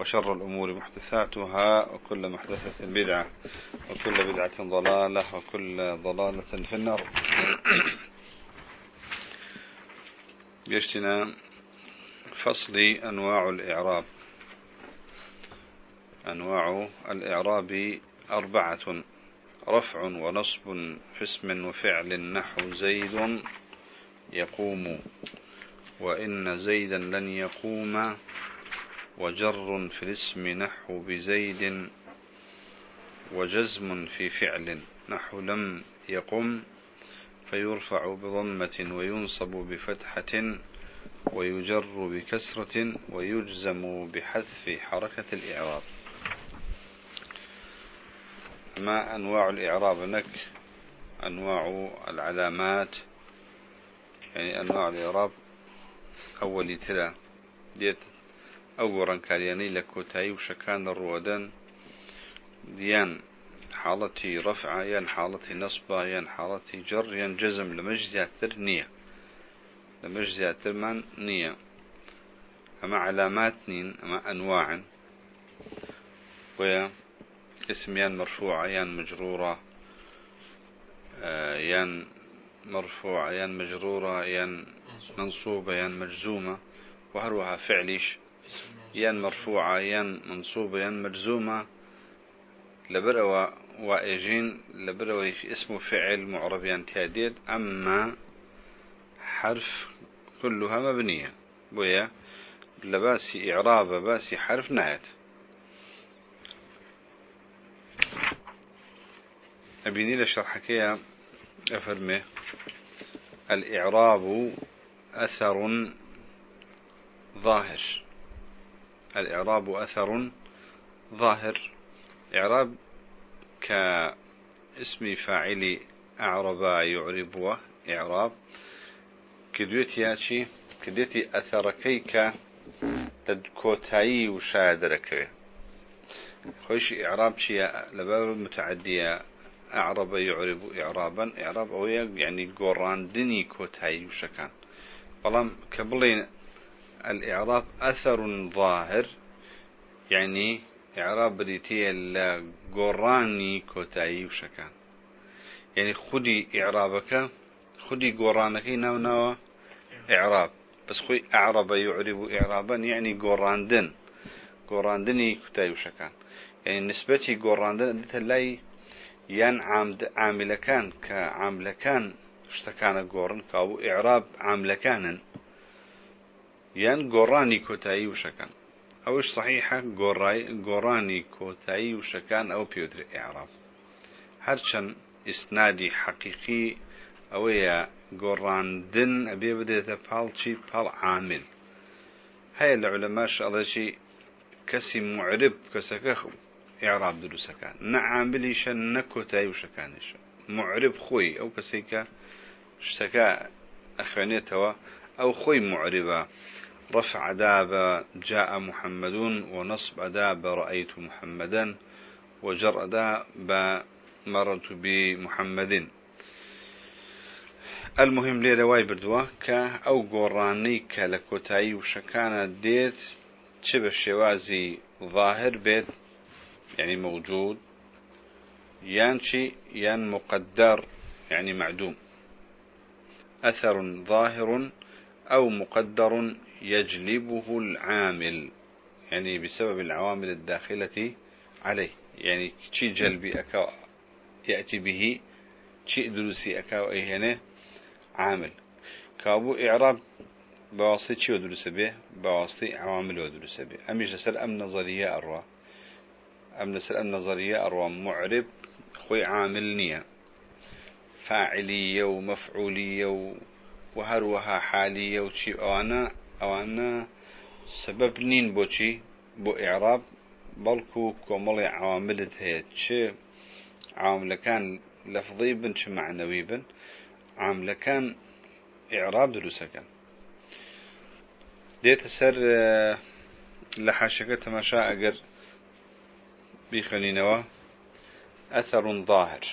وشر الأمور محدثاتها وكل محدثة بدعة وكل بدعة ضلالة وكل ضلالة في النار. يشتنا فصل أنواع الإعراب. أنواع الإعراب أربعة رفع ونصب في اسم وفعل نحو زيد يقوم وإن زيدا لن يقوم وجر في الاسم نحو بزيد وجزم في فعل نحو لم يقم فيرفع بضمة وينصب بفتحة ويجر بكسرة ويجزم بحذف حركة الإعراب. ما أنواع الإعراب نك أنواع العلامات. يعني أنواع الإعراب أول ترى ديت كالياني لكوتاي وشكان الرودان ديان حالتي رفع يان حالتي نصب يان حالتي جر يان جزم لمجزياتر من نية أما علامات نين أما أنواع ويا اسم يان مرفوعة يان مجرورة آه، يان مرفوعة يان مجرورة يان منصوبة يان مجزومة وهروها فعليش يان مرفوعة يان منصوبة يان مجزومة. لبروا واجين لبروا في اسمه فعل معرب يان تهديد. أما حرف كلها مبنية. بويا؟ لباسي إعراب باسي حرف نهت. أبيني لشرحك أفرمه الإعراب أثر ظاهر. الإعراب أثر ظاهر. إعراب كاسم فاعل أعرب يعرب إعراب. كدويت ياتي كدويتي أثركيك تدكوتاي وشادرك خوش إعراب شيء لباب متعدية. أعرب يعرب إعرابا. إعراب أو يعني قران دني كوتاي وشكان. بلام كبلين الإعراب أثر ظاهر يعني إعراب بريتية لقراني كوتاي وشكان. يعني خدي إعرابك خدي قرانك ناو ناو إعراب. بس خوي أعرب يعرب إعرابا يعني قراندن. قراندني كوتاي وشكان. يعني نسبتي قراندن لاي يان عامل كان كعامل كان اشتكان قورن كاو إعراب عامل یان گۆڕانی کۆتایی وشەکان. ئەوش صحیحە گۆڕانی کۆتایی وشەکان ئەو پێدر عراف هەرچەند ئیسنادی حەقیقی ئەوەیە گۆڕاندن ئەبێ بدێتە پاڵچی پاڵ عامل. هەیە لە علەماش ئەڵەشی کەسی معرب کەسەکە عێراب دروستەکان. نەعاملیشە نە کۆتایی وشەکانیشە. معرب خۆی ئەو کەسێکە شتەکە ئەخوێنێتەوە ئەو خۆی معربە. رفع داب جاء محمد ونصب داب رأيت محمدا وجر داب مررت بمحمد المهم لي رواي بردوا كا أو قراني كالكوتاي وشكانة ديت شبه الشوازي ظاهر بيت يعني موجود يانشي يان مقدر يعني معدوم. أثر ظاهر أو مقدر يجلبه العامل يعني بسبب العوامل الداخلة عليه. يعني شي جلبي أكا يأتي به شيء دروسي أكا أي هنا عامل. كابو إعراب بواسطة شي ودرس به بواسطة عوامل ودرس به أميش لسر أم نظرية أروى؟ أم لسر أم نظرية أروى؟ معرب خوي عامل نية. فاعلية ومفعولية وهروها حالية وشي. أوانا أوانا سبب نين بوشي بو إعراب بلكو كوملي عوامل هي تش عامل كان لفظي بن ش معنوي بن عامل كان إعراب دروسكن ديت سر آه، لحاشك تماشا أجر بخنينوا أثر ظاهر.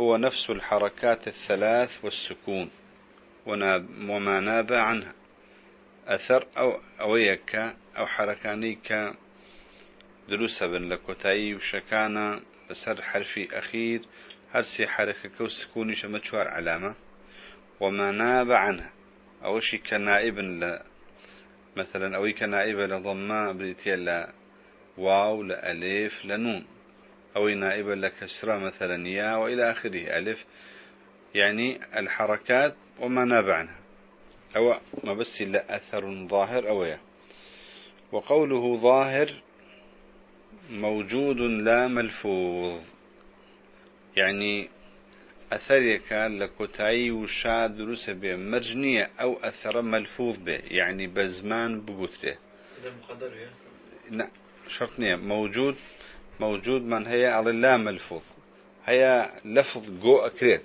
هو نفس الحركات الثلاث والسكون وما ناب عنها. أثر أو أويك أو حركانيك دروسا بن لكوتاي وشكانا بسر حرفي أخير. هرسي كو سكوني شمتشوار علامة. وما ناب عنها. أو شي كنائب ل مثلا أو كنائب لضماء بريتيا لا واو لألف لنون أو نائب لكسرة مثلا يا وإلى آخره ألف. يعني الحركات وما ناب عنها. أو ما بس إلا أثر ظاهر أو يا. وقوله ظاهر موجود لا ملفوظ. يعني أثرك لكتاي وشاد دروس به مرجنية أو أثر ملفوظ به. يعني بزمان بقتله لا شرط نية. موجود موجود من هي على لا ملفوظ. هي لفظ جو أكريت.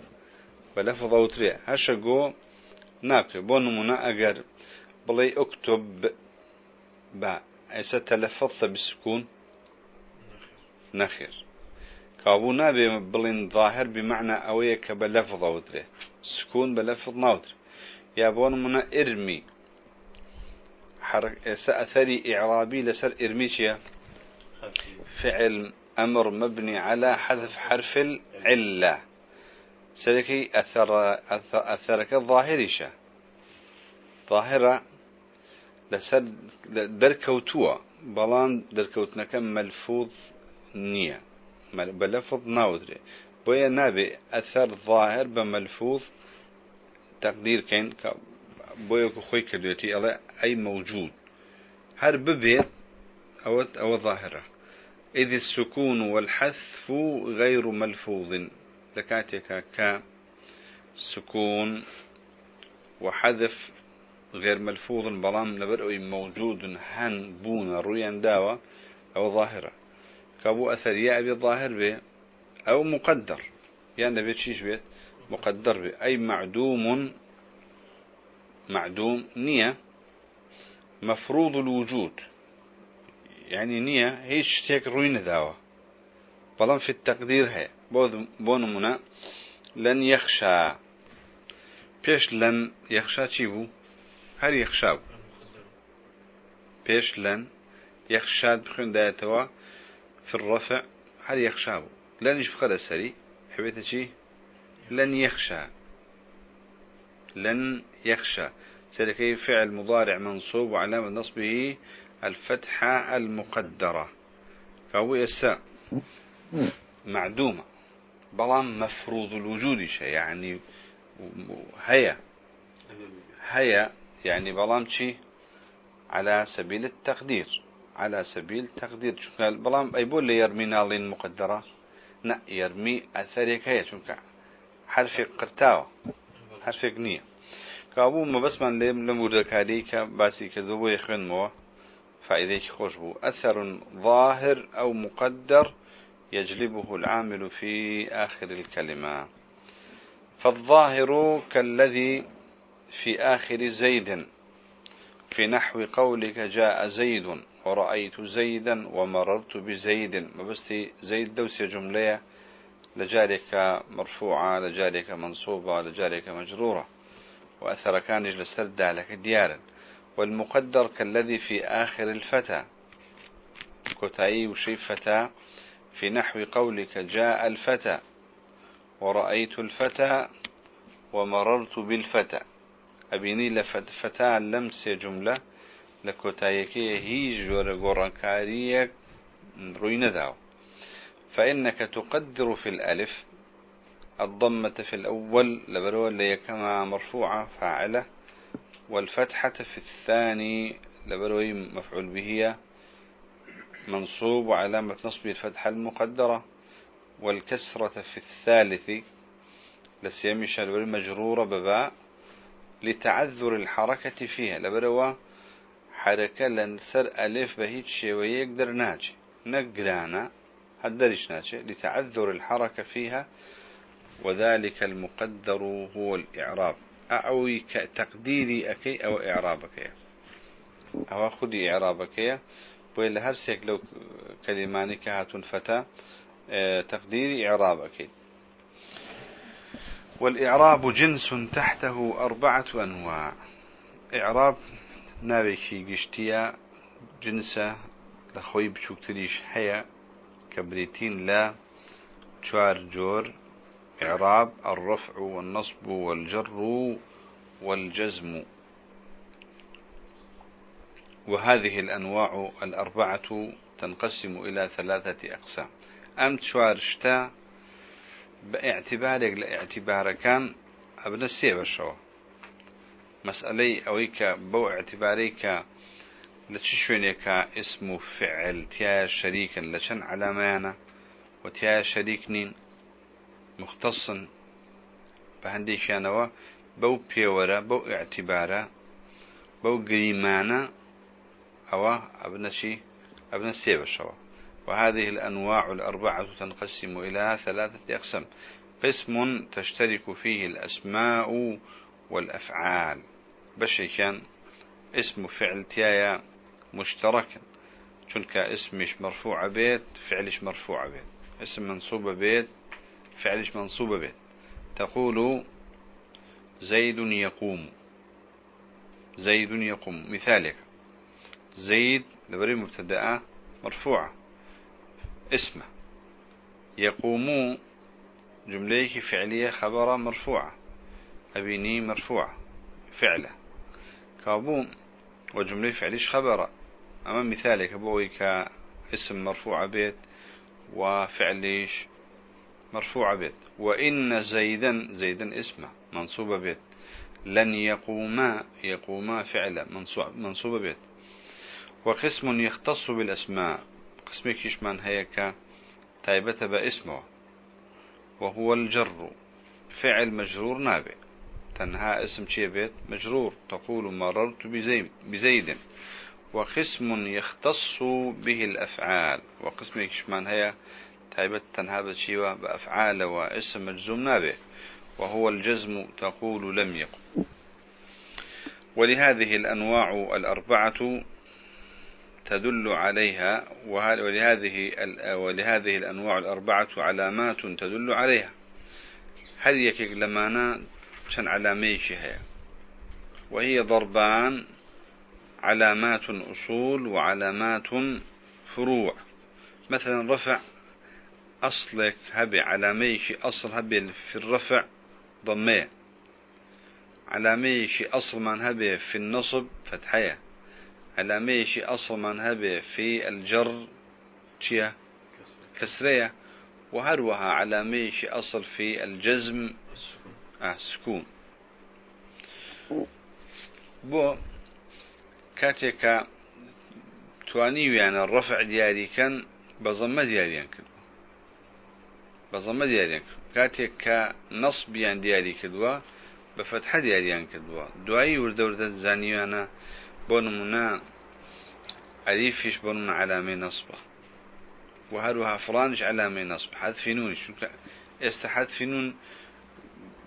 بلفظ أوتري هشا جو ناقي بون منا أجر بلي أكتب با أيسا تلفظت بالسكون نخير كابو نابي بلين ظاهر بمعنى أوية كبلفظ أودره سكون بلفظ ناودر يابون منا إرمي حرك سأثري إعرابي لسر إرميشيا فعل أمر مبني على حذف حرف العلة. سلكي أثر أثر أثرك الظاهريشة ظاهرة لسر دركوتوا بلان دركوتنك ملفوظ نية. بلفظ ناودري. بويا نابي أثر ظاهر بملفوظ تقدير كين بويا خوي كدوتي أي موجود. هر ببيت أو أو ظاهرة. إذ السكون والحذف غير ملفوظ. لكاتك ك سكون وحذف غير ملفوظ بلام لبرأي موجود هن بون رويا داوة أو ظاهرة. كابو أثر يا أبي الظاهر به أو مقدر. يعني بيت شيش بيت مقدر به أي معدوم معدوم نية مفروض الوجود. يعني نية هيش تيك روين ذاوة بلان في التقدير هي. بون منا لن يخشى بيش لن يخشى تشيبو هل يخشى بيش لن يخشى بخين دايتوا في الرفع هل يخشى لن يشبخ السري حبيت شي لن يخشى لن يخشى سلكي فعل مضارع منصوب وعلامة نصبه الفتحة المقدرة. فهو يسا معدومة. بلان مفروض الوجود شيء يعني هيا. هيا يعني بلان شي؟ على سبيل التقدير. على سبيل تقدير شو قال؟ بلام أي بول يرمي نالين مقدرة. لا يرمي أثرك هي شو حرف قرتاوة حرف قنية. كابو ما بس من لم لم كاريك باسي كذو يخرن مو. فإذا خوش بو. أثر ظاهر أو مقدر يجلبه العامل في آخر الكلمة. فالظاهر كالذي في آخر زيد. في نحو قولك جاء زيد ورأيت زيدا ومررت بزيد. ما بس زيد دوسي جملة. لجارك مرفوعة لجارك منصوبة لجارك مجرورة. وأثر كان يجلس لك ديارا. والمقدر كالذي في آخر الفتى. كتاي وشي فتى. في نحو قولك جاء الفتى ورأيت الفتى ومررت بالفتى. أبيني لفتى لمس جملة لكوتايكي هي جور غورانكاريك روين داو. فإنك تقدر في الألف الضمة في الأول لبرو اللي كما مرفوعة فاعلة والفتحة في الثاني لبروي مفعول به منصوب وعلامة نصبه الفتحة المقدرة والكسرة في الثالث. لسيمي شالوري مجرورة بباء لتعذر الحركة فيها. لبروا حركة لنسر ألف بهيت شوية يقدر ناجي. نقرانا هدرش ناجي لتعذر الحركة فيها. وذلك المقدر هو الإعراب. أعوي كتقديري أكي أو إعرابك أو خدي إعرابك وإلا هرسك لو كلمانك هاتون فتا آه، تقديري إعرابك والإعراب جنس تحته أربعة أنواع. إعراب ناوێکی گشتیە جنسە لە خۆی بچووکتریش هەیە کە بریتین لە چوار جۆر إعراب الرفع والنصب والجر والجزم. وهذه الأنواع الأربعة تنقسم إلى ثلاثة أقسام. أم تشوارشتا باعتبارك لاعتبار كان أبنى السيبر شوه مسألة أويك بو اعتباريك لتشوينيك اسم فعل تيا شريكا لشن علامانا وتيا شريك نين مختصا بهندي شانوا بو بيورا بو اعتبارا بو قريمانا أو أبنشي أبن السيب الشوا وهذه الأنواع الأربعة تنقسم إلى ثلاثة أقسام. قسم تشترك فيه الأسماء والأفعال. بشي كان اسم فعل تيايا مشتركا چونك اسمش مرفوع بيت فعلش مرفوع بيت. اسم منصوب بيت فعلش منصوب بيت. تقول زيد يقوم. زيد يقوم. مثالك. زيد لبري مبتدأ مرفوعة. اسمه. يقوم جمليك فعلية خبر مرفوعة. أبيني مرفوعة. فعلة. كابوم وجملة فعليش خبرة. أما مثالك أبوي كاسم مرفوع بيت وفعليش مرفوع بيت. وإن زيدا زيدا اسمه. منصوب بيت. لن يقوما يقوما فعلا منصوب بيت. وقسم يختص بالأسماء. قسمك يشمان هيك تايبة باسمه. وهو الجر. فعل مجرور نابئ تنها اسم شي بيت؟ مجرور. تقول مررت بزيد. وقسم يختص به الأفعال. وقسم يكشمان هي تايبت تنها بشيوة بأفعال واسم مجزوم نابه وهو الجزم تقول لم يقم ولهذه الأنواع الأربعة تدل عليها ولهذه ولهذه الأنواع الأربعة علامات تدل عليها. هل يكيك لمانا شن علاميش هي وهي ضربان علامات أصول وعلامات فروع. مثلا رفع أصلك هبي علاميش أصل هبي في الرفع ضمية علاميش أصل من هبي في النصب فتحية. علاميش أصل من هبي في الجر تشيا كسرية. وهروها علاميش أصل في الجزم آه سكون. بو كاتيكا تواني يعني الرفع دياري كان بضمة دياري كدوا بضمة دياري كاتيكا نصب يعني دياري كدوا بفتحة دياري كدوا دعاي ورد ورد الزانيانا بونمنا أليفش بونمنا علامة نصبة. وهروها فرانج علامة نصب حذف نون شو؟ استحذف نون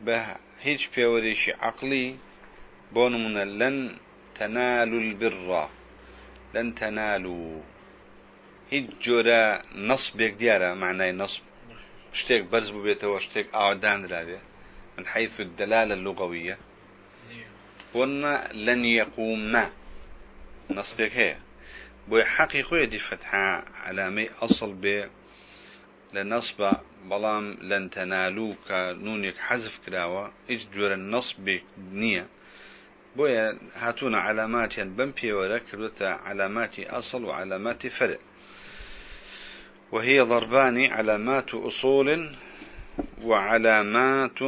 به هیچ پێوەرێکی عقلی بۆ نمونە لەن تەنال البڕ لەن تەنالو هیچ جۆرە نصبێک دیارە معنای نصب. شتێک بەرز ببێتەوە شتێک ئاوادانرابێ من حيث الدلالة اللغوية. قلنا لن يقوم. نصبك هي. بو حقي خويا دي فتحة علامي أصل به لنصب کە نونێک حەزف کراوە هیچ جۆرە نەسبێک نییە بۆیە هاتوونە علاماتیان بەم پێوەرە کردوتە علاماتی أصل وعلامات فرع. وهي ضربان علامات أصول وعلامات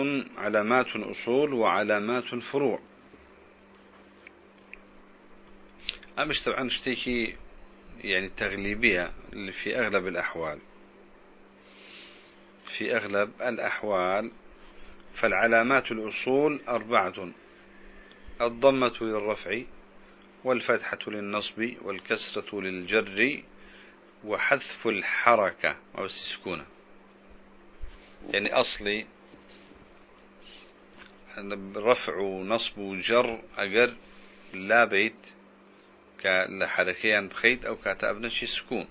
علامات أصول وعلامات فروع. أمش طبعا اشتكي يعني تغليبية في أغلب الأحوال. في أغلب الأحوال فالعلامات الأصول أربعة الضمة للرفع والفتحة للنصب والكسرة للجر وحذف الحركة أو السكونة. يعني أصلي رفع نصب جر أجر لا بيت كالحركيان بخيت أو كاتبنش سكون.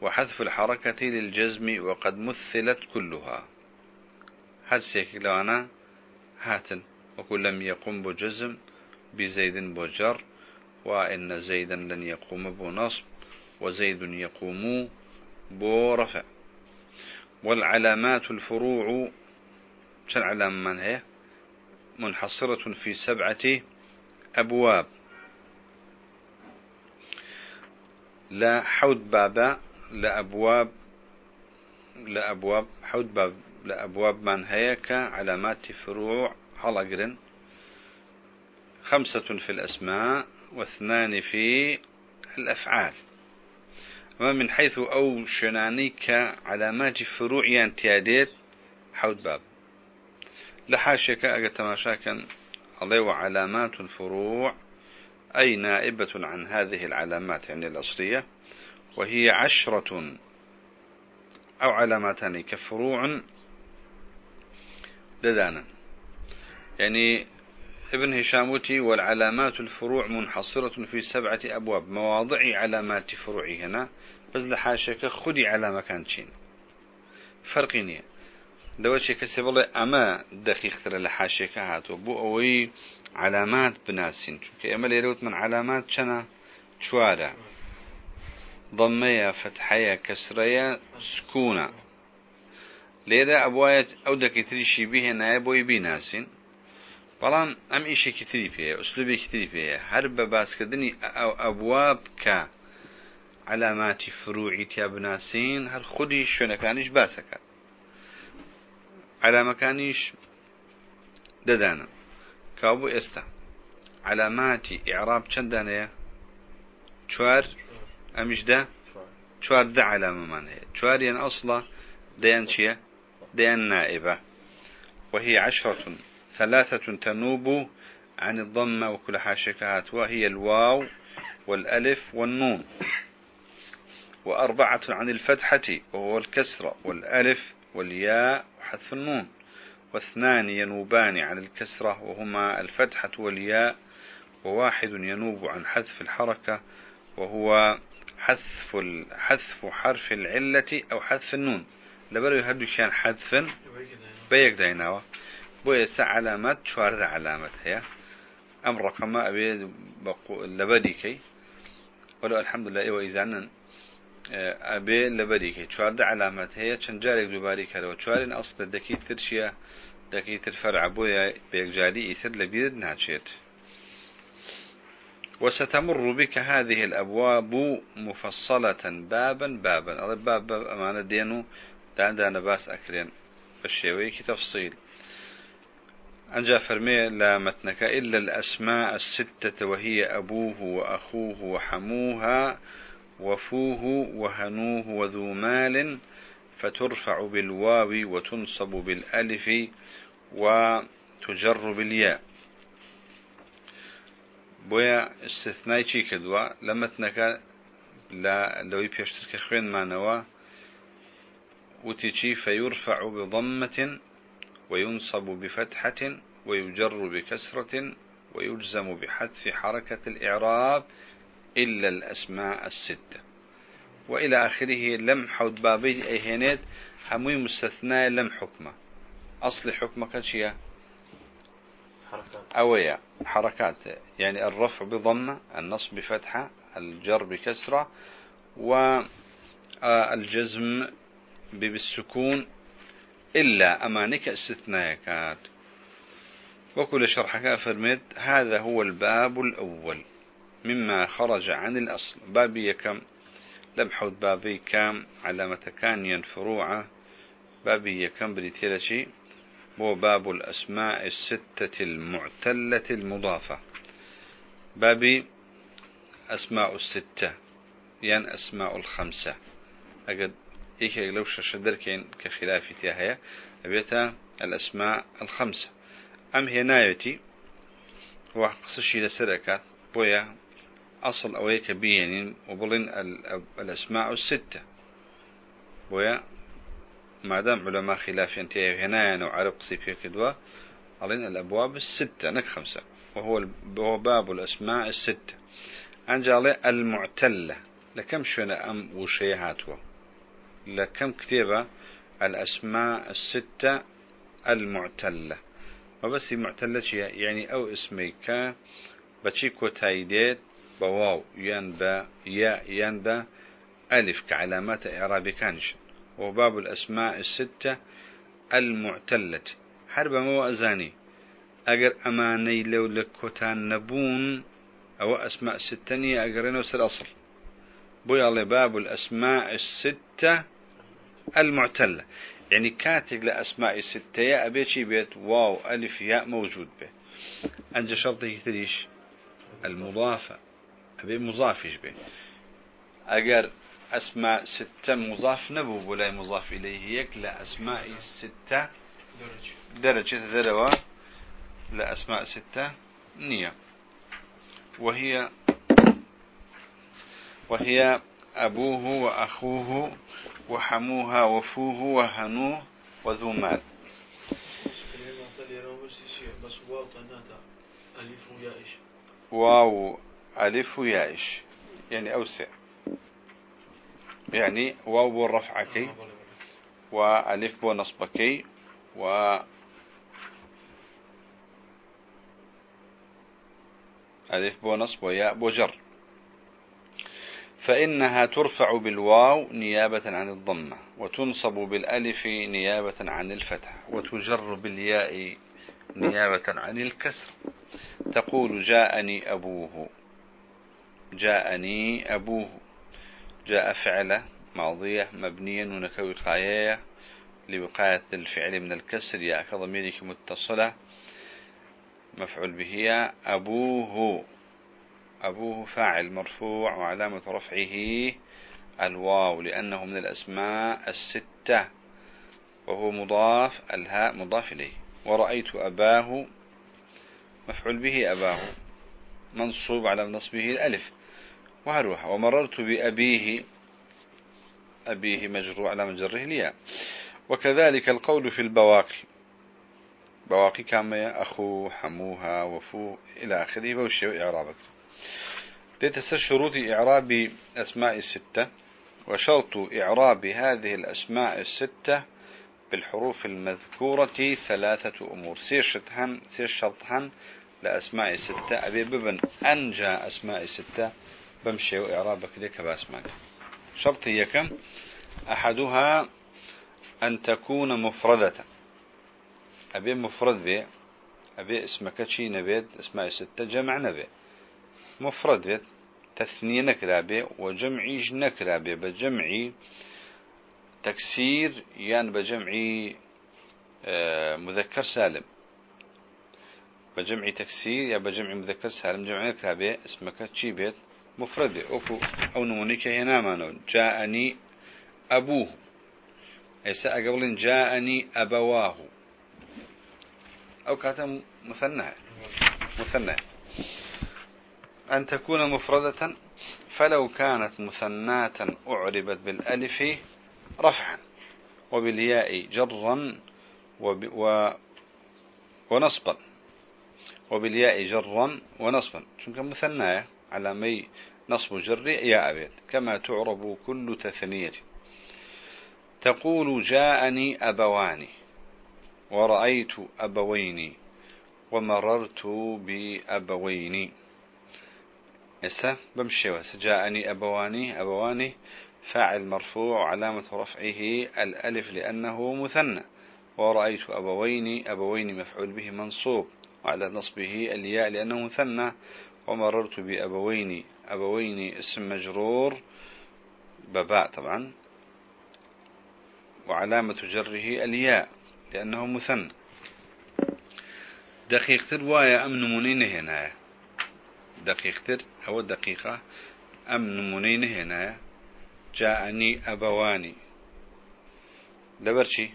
وحذف الحركة للجزم وقد مثلت كلها. حسيك لو أنا هاتن. وكل لم يقم بجزم بزيد بجر. وإن زيدا لن يقوم بنصب. وزيد يقوم برفع والعلامات الفروع. شن علام من هي؟ منحصرة في سبعة أبواب. لا حود بابا لأبواب لأبواب حود باب لأبواب من هيك علامات فروع هلقرن خمسة في الأسماء واثنان في الأفعال. أما من حيث أو شنانيك علامات فروع ينتياديت حود باب. لحاشك أجا تماشاكا عليه وعلامات فروع. أي نائبة عن هذه العلامات يعني الأصلية وهي عشرة أو علاماتان كفروع لدانا يعني ابن هشاموتي والعلامات الفروع منحصرة في سبعة أبواب مواضع علامات فروع هنا بس لحاشك خدي على مكان تشين فرقيني دەوەچێ کەسێ بڵێ ئەمە دەخیخترە لە حاشەکە هاتووە. بۆ ئەوەی علامات بناسین چونکە ئێمە لێرەوت من علامات چەنە؟ چوارە. ضمەیە فتحەیە کەسرەیە سکوونە لێرە ئەبواەت ئەو دەکەتریشی بهێنایە بۆی بیناسین. بەڵام ئەم ئیشێکی تری پێەیە ئوسلوبێکی تری پێەیە هەر بە باسکردنی ئەو ئەبوا بکە علاماتی فروعیتیا بناسین هەر خودی شوێنەکانیش باسەکە علامەکانیش دەدانە کابوو ئێستا علاماتی ئیعراب چەندانەیە چوار. ئەمیشدا چواردە علامەمان هەیە چواریان ئەسڵە دەیان چییە؟ دەیان نائبە. وهي عشرة ثلاثة تنوب عن الضمة وكل حاشكات وهي الواو والألف والنون. وأربعة عن الفتحة وهو الكسرة والألف والياء وحذف النون. واثنان ينوبان عن الكسرة وهما الفتحة والياء وواحد ينوب عن حذف الحركة وهو حذف حذف حرف العلة أو حذف النون. لبرو يهدو كان حذف بيك ديناوه بو يسا علامات شوارد علامات هي أم رقم أبي لبدي كي ولو الحمد لله إيوه إذا أبي لبدي كي شوارد علامات هي چنجارك دوباري كده وشوارين أصل دكي ترشيا دكي ترفرع بويا بيكجالي إثر لبيد ناتشيت وستمر بك هذه الأبواب مفصلة بابا بابا. باب باب أمانة دينو دان باس أكرين بالشيوي تفصيل أنجا فرمي لا متنك إلا الأسماء الستة وهي أبوه وأخوه وحموها. وفوه وهنوه وذو مال فترفع بالواو وتنصب بالألف وتجر بالياء. بويا استثناء شي كدوا لمتنك لا لو يبيشترك خوين معنوا وتيشي فيرفع بضمة وينصب بفتحة ويجر بكسرة ويجزم بحذف حركة الإعراب إلا الأسماء الستة. وإلى آخره لم حود بابي أيهنات هموي مستثنى لم حكمة. أصل حكمة كشيء أويا حركات. يعني الرفع بضمة النصب بفتحة الجر بكسرة والجزم بالسكون إلا أمانك استثناءات وكل شرحك فرمت هذا هو الباب الأول. مما خرج عن الأصل. بابي كم لم حود بابي كام علامة كان فروعة بابي كم بريتيلشي هو باب الأسماء الستة المعتلة المضافة. بابي أسماء الستة يعني أسماء الخمسة. أجد إيك لو شدر كين كخلاف تياهية أبيتها الأسماء الخمسة. أم هي نايتي وقصشي لسركات بويا أصل أويك بينين وبلين الأسماء الستة. ويا ما دام علماء خلاف ينتهي هنا وعرب قصي في كدوة ألين الأبواب الستة نك خمسة. وهو هو باب الأسماء الستة. أنجالي المعتلة. لكم شنا أم وشيهاتوا؟ لكم كتيبة الأسماء الستة المعتلة. وبس معتلة يعني أو اسميك بشي كوتايديت بواو ينبا يا ينبا ألف كعلامات إعراب كانش. وباب الأسماء الستة المعتلة. حرب مو أزاني أجر أماني لو لكوتان نبون. أو أسماء ستة أجرين وسر أصل بويا باب الأسماء الستة المعتلة. يعني كاتب لأسماء الستة. يا أبي شي بيت واو ألف ياء موجود به. أنت شرطه يتريش المضافة. أبي مضافش به أجر أسماء ستة مضاف نبو ولا مضاف إليه يك لأسماء ستة درجة. ذروة لأسماء ستة نية. وهي وهي أبوه وأخوه وحموها وفوه وهنوه وذو مال. واو. ألف يائش يعني أوسع. يعني واو بو رفعكي وألف بو نصبكي و ألف بو نصب وياء بو جر فإنها ترفع بالواو نيابة عن الضمة وتنصب بالألف نيابة عن الفتح وتجر بالياء نيابة عن الكسر. تقول جاءني أبوه. جاءني أبوه. جاء فعله ماضية مبنيا ونكوي قاية لوقاية الفعل من الكسر يا كضميرك متصلة. مفعول به أبوه. أبوه فاعل مرفوع وعلامة رفعه الواو لأنه من الأسماء الستة وهو مضاف الهاء مضاف إليه. ورأيت أباه. مفعول به أباه. منصوب على نصبه الألف. وهروح ومررت بأبيه أبيه مجرور على مجره الياء وكذلك القول في البواقي بواقي كما أخو حموها وفو إلى آخره وشيء إعرابك. تتسر شروط إعراب أسماء الستة. وشرط إعراب هذه الأسماء الستة بالحروف المذكورة ثلاثة أمور. سير شرطهن سير شرطهن لأسماء الستة. أبي ببن أنجى أسماء الستة. بمشي وإعرابك لك بأسماء شرط هي كم؟ أحدها أن تكون مفردة. أبي مفرد بي. أبي اسمك شي نبيت اسماء ستة جمع نبي. مفرد بيت. تثنية نكرابي وجمعي نكرابي بجمعي تكسير يعني بجمعي آه، مذكر سالم. بجمع تكسير يا بجمع مذكر سالم جمع نكرابي اسمك تشي بيت. مفرد أكو أو نمونيك هنا مانو جاءني أبوه. أيسا قبل جاءني أبواه. أو كاتم مثنى. مثنى. أن تكون مفردة فلو كانت مثناة أعربت بالألف رفعا وبالياء جرا وب و ونصبا. وبالياء جرا ونصبا. شنك مثناة على مي نصب جر يا أبيت كما تعرب كل تثنية. تقول جاءني أبوان ورأيت أبوين ومررت بأبوين. إسا بمشي جاءني أبواني أبواني فاعل مرفوع علامة رفعه الألف لأنه مثنى. ورأيت أبوين أبوين مفعول به منصوب وعلى نصبه الياء لأنه مثنى. ومررت بأبوين أبوين اسم مجرور بباء طبعا وعلامة جره الياء لأنه مثنى. دقيق ترواية أم نمونين هنا دقيق تر أو دقيقة أم نمونين هنا جاءني أبواني. لبرشي.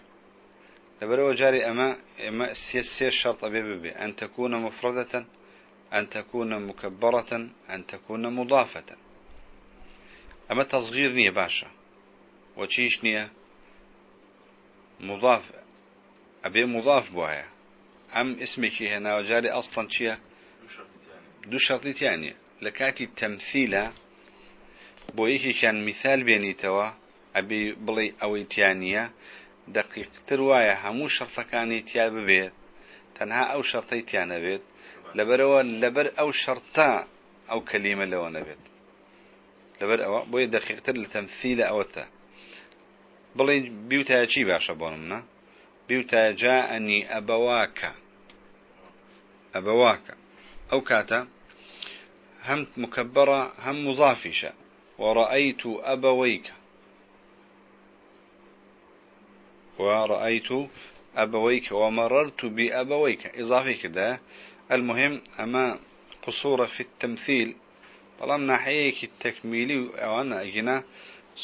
لبرو جاري أما أما سيسير شرط أبي ببي. أن تكون مفردة أن تكون مكبرة أن تكون مضافة. أما تصغير نية باشا. وشيش نية؟ مضاف. أبي مضاف بوايا. أم اسمك هنا وجاري أصلا شيء؟ دو شرطي يعني لكاتي التمثيل بويكي كان مثال بيني توا أبي بلي أو تيانية دقيق ترواية همو شرطة كان تيا ببيت. تنها أو شرطي تيانا بيت. لبروا لبر أو شرطا أو كلمة لو نبيت لبر أو بوي دقيق تر لتمثيل أو تا بلي بيوتا شي باشا بيوتا جاءني أبواك أبواك أو كاتا هم مكبرة هم مضافشة ورأيت أبويك. ورأيت أبويك. ومررت بأبويك. إضافي كده المهم أما قصورة في التمثيل طالما ناحيك التكميلي أو أنا أجينا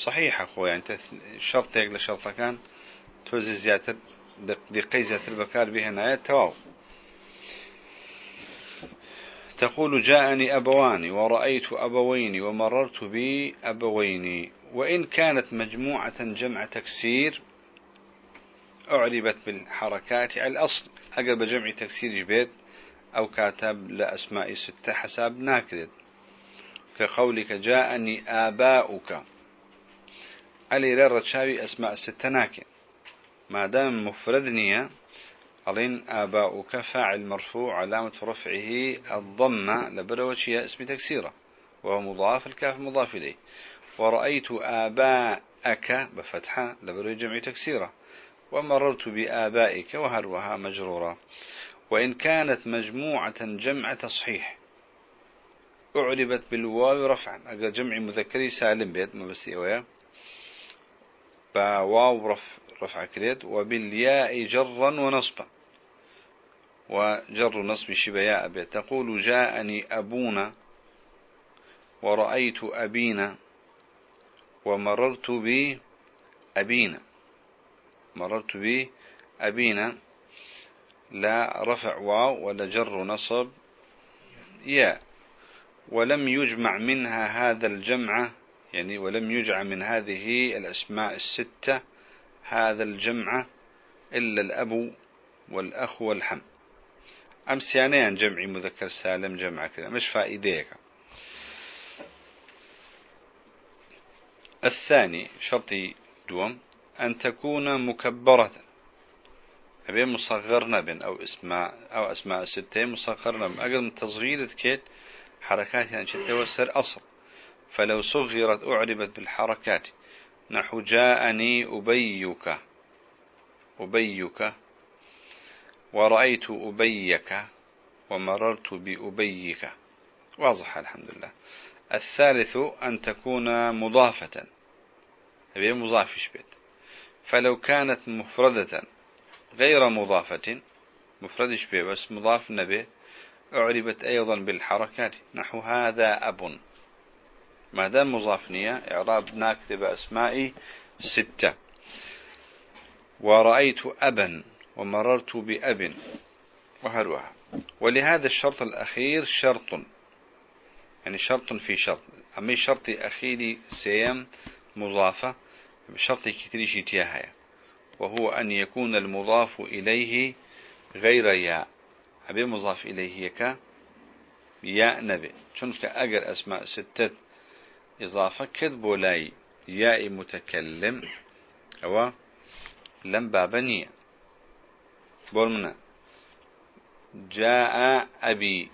صحيح أخوة يعني شرط يقل شرط كان توزي زيادة دقي زيادة البكار بها نهاية تواو. تقول جاءني أبوان ورأيت أبوين ومررت بأبوين وإن كانت مجموعة جمع تكسير أعربت بالحركات على الأصل أقرب جمع تكسير جبيت أو كاتب لأسماء ستة حساب ناكدت كقولك جاءني آباؤك. علي ررتشاوي أسماء ستة ناكد ما دام مفرد ألين آباؤك فاعل مرفوع علامة رفعه الضمة لبروتشيا اسم تكسيرة وهو مضاف الكاف مضاف إليه. ورأيت آباءك بفتحة لبروي جمع تكسيرة. ومررت بآبائك وهروها مجرورة. وإن كانت مجموعة جمع تصحيح. أعربت بالواو رفعا. أقل جمع مذكري سالم بيت ما بس إيوه بواو رفع رفع كريت. وبالياء جرا ونصبا. وجر نصب شبياء بيت. تقول جاءني أبونا ورأيت أبينا ومررت بأبينا. مررت بأبينا. لا رفع واو ولا جر نصب يا. ولم يجمع منها هذا الجمع يعني ولم يجع من هذه الأسماء الستة هذا الجمع إلا الأب والأخ والحم. أمسيانيان جمع مذكر سالم جمع كذا مش فائديك الثاني شرطي دوم أن تكون مكبرة. أبي مصغر نبن أو اسماء أو أسماء ستة مصغر أقل من تصغير كيت حركات يعني توسر أصل. فلو صغرت أعربت بالحركات. نحو جاءني أبيك. أبيك. ورأيت أبيك. ومررت بأبيك. واضح الحمد لله الثالث أن تكون مضافة. أبي مضاف شبيت فلو كانت مفردة غير مضافة. مفرد شبه بس مضاف نبي. أعربت أيضا بالحركات. نحو هذا أب. ما دام مضافنية إعراب ناكتب أسمائي ستة. ورأيت أبا ومررت بأب. وهروها. ولهذا الشرط الأخير شرط. يعني شرط في شرط. أما شرط أخير سيم مضافة. بشرط كتريشي تياهايا وهو أن يكون المضاف إليه غير ياء. أبي مضاف إليه يكا ياء نبي. شنك أجر أسماء ستة إضافة؟ كذب ولاي ياء متكلم. أو لم بابنية بولمنا جاء أبي.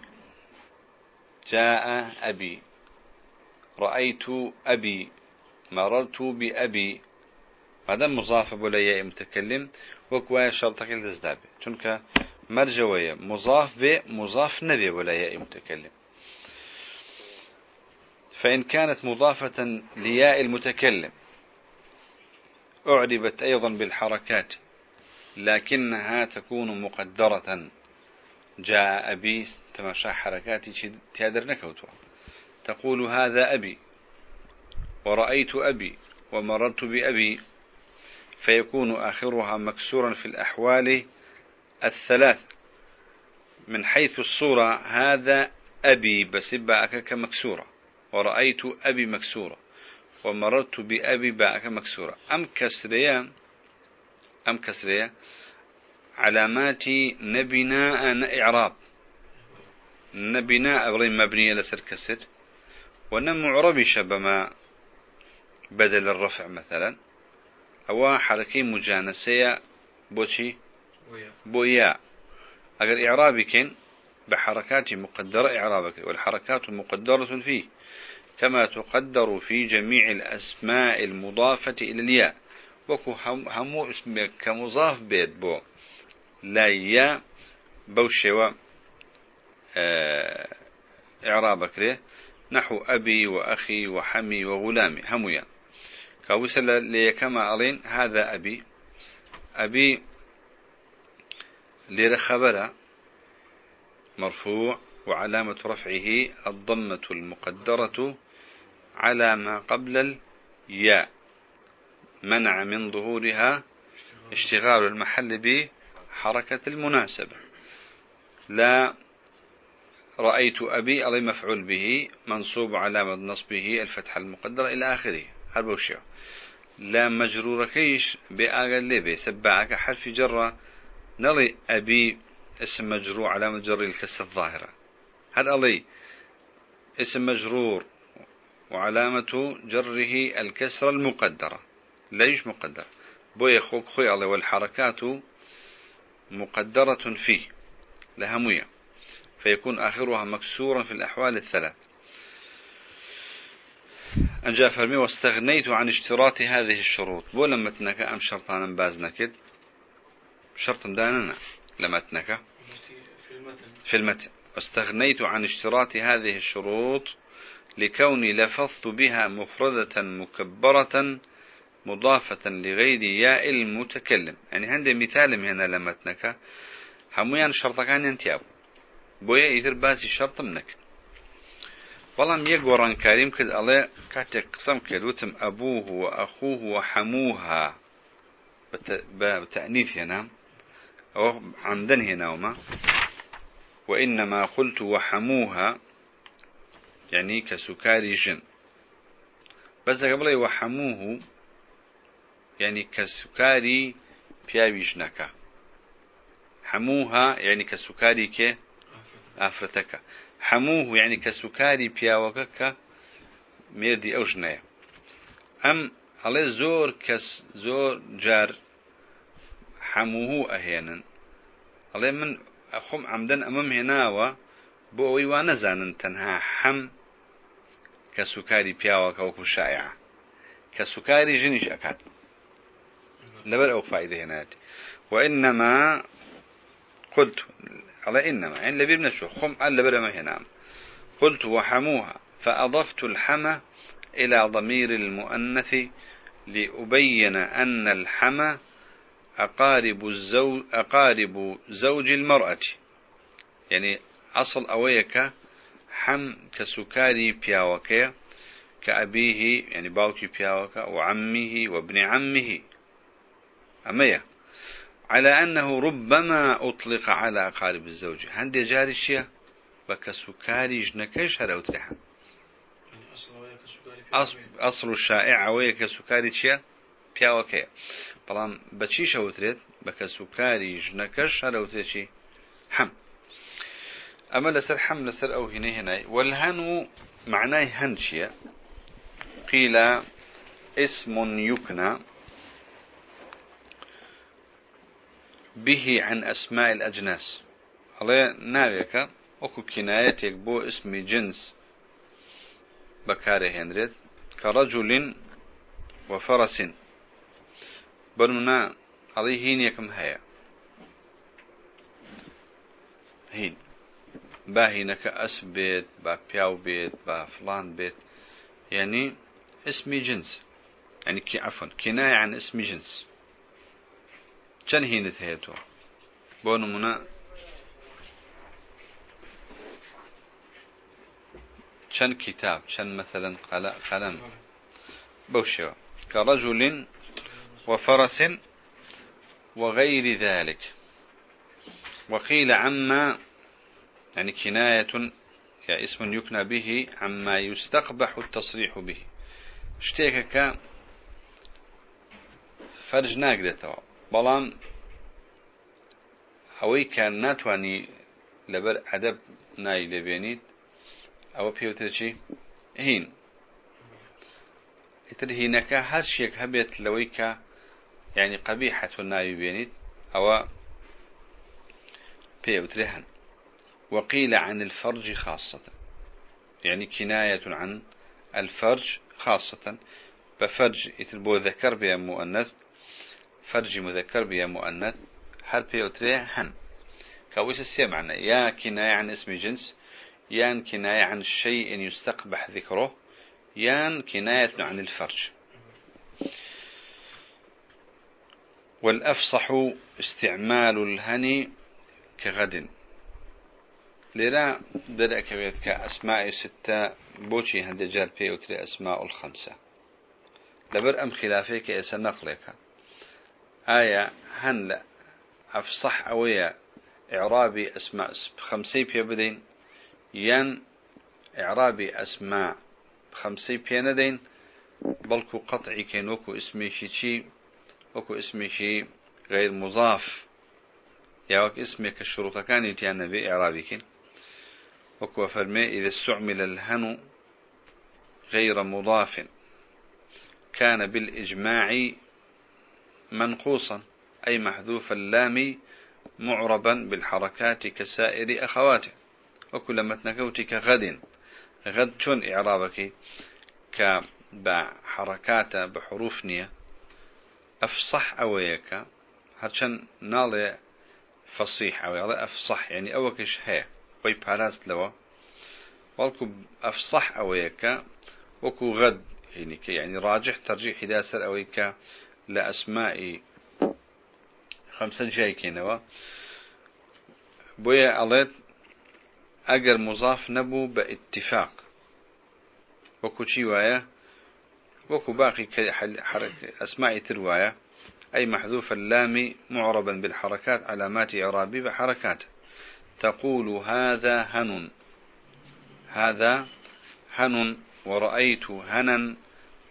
جاء أبي. رأيت أبي. مررت بأبي. هذا مضاف ياء متكلم وكوايا شرطك التزداب چونك مرجوية مضاف ب مضاف نبي ياء متكلم فإن كانت مضافة لياء المتكلم أعربت أيضا بالحركات لكنها تكون مقدرة. جاء أبي تمشى حركاتي تهدر نكوتها تقول هذا أبي ورأيت أبي ومررت بأبي. فيكون آخرها مكسورا في الأحوال الثلاث. من حيث الصورة هذا أبي بس باءك كمكسورة ورأيت أبي مكسورة ومررت بأبي باءك مكسورة. أم كسرية أم كسرية علامات نبناء إعراب. نبناء أبغي مبنية لسر كسر. ونم عربي شبما بدل الرفع مثلا. أو حركة مجانسية بوشي بويا أقل إعرابي كن بحركات مقدرة إعرابك والحركات مقدرة فيه كما تقدر في جميع الأسماء المضافة إلى الياء. وكو همو اسم كمضاف بيت بو لا يا بوشوا آه، إعرابك له نحو أبي وأخي وحمي وغلامي. هميا كوسل لي كما ألين هذا أبي. أبي لرخبرة مرفوع وعلامة رفعه الضمة المقدرة على ما قبل الياء منع من ظهورها اشتغال المحل بحركة المناسبة. لا رأيت أبي أضي مفعول به منصوب علامة نصبه الفتحة المقدرة إلى آخره. هذا الشيء لا مجرور كيش بأقل لبي سبعك حرف جرة. نلي أبي اسم مجرور علامة جر الكسر الظاهرة. هل ألي اسم مجرور وعلامة جره الكسر المقدرة؟ ليش مقدر بو يخوك خوي الله والحركات مقدرة فيه. لهمية فيكون آخرها مكسورا في الأحوال الثلاث. أنجا فرمي واستغنيت عن اشتراط هذه الشروط. بو لمتنك أم شرطانا بازنكد شرط داننا لمتنك في المتن. واستغنيت عن اشتراط هذه الشروط لكوني لفظت بها مفردة مكبرة مضافة لغير ياء المتكلم. يعني عندي مثال هنا لمتنك هميان شرطكان ينتياب بويا إذر باسي شرط منك بەڵام یەک گۆڕانکاریم کرد ئەڵێ کاتێک قسم کرد وتم ئەبوه و ئەخوه و حەموها بتأنيث هنا أو عمدا هنا وما وإنما قلت وحموها يعني كسكاري جن بس قبل وحموه يعني كسكاري بياوي جنكا حموها يعني كسكاري كي آفرتك هەموو یعنی کە سوکاری پیاوەکە کە مێردی ئەو ژنەیە ئەم هەڵێ زۆر کەس زۆر جار هەموو ئەهێنن. هەڵێ من خۆم ئەمدەن ئەمەم هێناوە بۆ ئەوەی وا نەزانن تەنها حەم کە سوکاری پیاوەکە وەکو شایە کە سوکاری ژنیش ئەکات. لەبەر ئەو فایدە هێناتی. وإنما قلت على إنما يعني لبير من الشو خم ألا ما هنا قلت وحموها. فأضفت الحمى إلى ضمير المؤنث لأبين أن الحمى أقارب الزوج أقارب زوج المرأة. يعني أصل أويك حم كسكاري بياوكي كأبيه يعني باوكي بياوك وعمه وابن عمه. أميه على أنه ربما أطلق على أقارب الزوج. هندي جاري الشيء بكسكاري جنكيش هذا أتلحا أصل الشائع ويك سكاري شيء بياوكي بلان بچی شوتريت بكسكاري جنكش هذا أتلحا حم. أما لسر حم لسر أو هنا هنا والهنو معناه هنشية قيل اسم يكنى. به عن أسماء الأجناس. الله ناويك أكو كنايتك بو اسم جنس بكاره هنريد كرجل وفرس. برمنا عليه هين يكم هيا؟ هين. باهينك أس بيت با بياو بيت با فلان بيت. يعني اسم جنس. يعني عفوا كناية عن اسم جنس. چەند هینت هەیە تۆ بۆ نمونە چەند کتاب چەند مثلا قلم بوشوا كرجل وفرس وغير ذلك وقيل عما يعني كناية يا اسم يكنى به عما يستقبح التصريح به. شتيكك فرج بلان اوي كان ناتواني لبر عدب ناي لبينيت أو بيوترشي هين يتر هينك هرشيك هبيت لويك يعني قبيحة الناي بينيت أو بيوترهن وقيل عن الفرج خاصة يعني كناية عن الفرج خاصة بفرج يتلبو ذكر بها مؤنث فرج مذكر بها مؤنث هل بيوتري هن. كويس السيم معنى يا كناية عن اسم جنس يان كناية عن شيء يستقبح ذكره يان كناية عن الفرج. والأفصح استعمال الهني كغد. لرا درع كويت كأسماء ستة بوشي هندجار بيوتري أسماء الخمسة. لبر أم خلافيك إسا نقلك آية هن لا أفصح أويا. إعرابي أسماء. خمسي بيبدين ين. إعرابي أسماء. خمسي بيندين بلكو قطعي كين. وكو اسمي شي وكو اسمي شي غير مضاف. يا وك اسمي كالشروط كان يتيان بي. إعرابي كين. وكو فرمي إذا استعمل الهن غير مضاف. كان بالإجماع منقوصا أي محذوف اللام معربا بالحركات كسائر أخواته وكل متنكوت كغد غد شون إعرابك؟ كبحركات بحروف نية. أفصح أويك هرشان نالي فصيح أو أفصح يعني أوكش هي وي باراست لوا والكو أفصح أويك وكو غد يعني يعني راجح ترجيح داسر أويك لأسماء خمسة جاي كينوا بويا أليت أجر مضاف نبو باتفاق. وكو وايا؟ وكو باقي حركة أسماء تروايا أي محذوف اللام معربا بالحركات علامات إعرابي بحركات. تقول هذا هن. هذا هن ورأيت هنا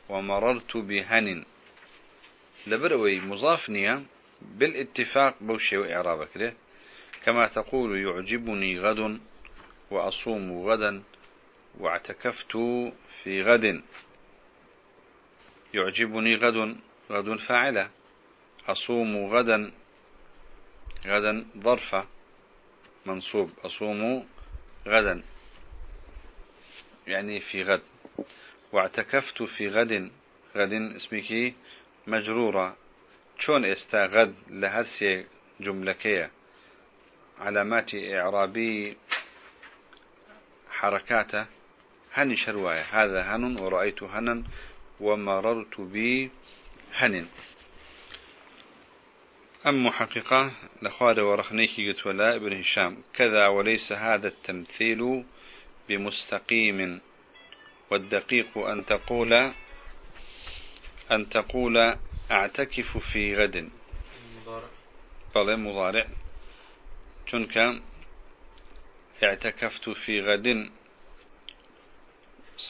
ومررت بهن. لبروي مضافنيا بالاتفاق بوشي وإعرابك له كما تقول يعجبني غد وأصوم غدا واعتكفت في غد. يعجبني غد غد فاعلة. أصوم غدا غدا ظرفة. منصوب أصوم غدا. يعني في غد. واعتكفت في غد غد اسمك مجرورة. شون استا غد لهرسي جملكية علامات إعرابي حركاته. هني شرواية هذا هن ورأيت هنا ومررت بي هن أم محققة لخواد ورخنيكي قلت ولا ابن هشام كذا وليس هذا التمثيل بمستقيم. والدقيق أن تقول أن تقول أعتكف في غد. بل مضارع. تنك اعتكفت في غد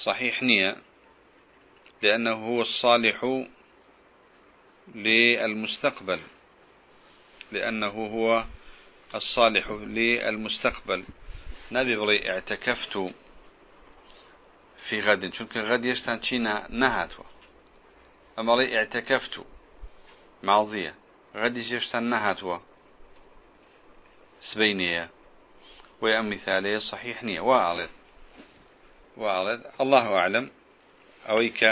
صحيح نية لأنه هو الصالح للمستقبل. لأنه هو الصالح للمستقبل. نبي بلي اعتكفت في غد. چونك غد يشتان نهاتوا أما لي اعتكفت. ماضية غد يشتان نهاتوا سبينية. ويأم مثالية صحيح نية. وعلد وعلد الله أعلم. أويك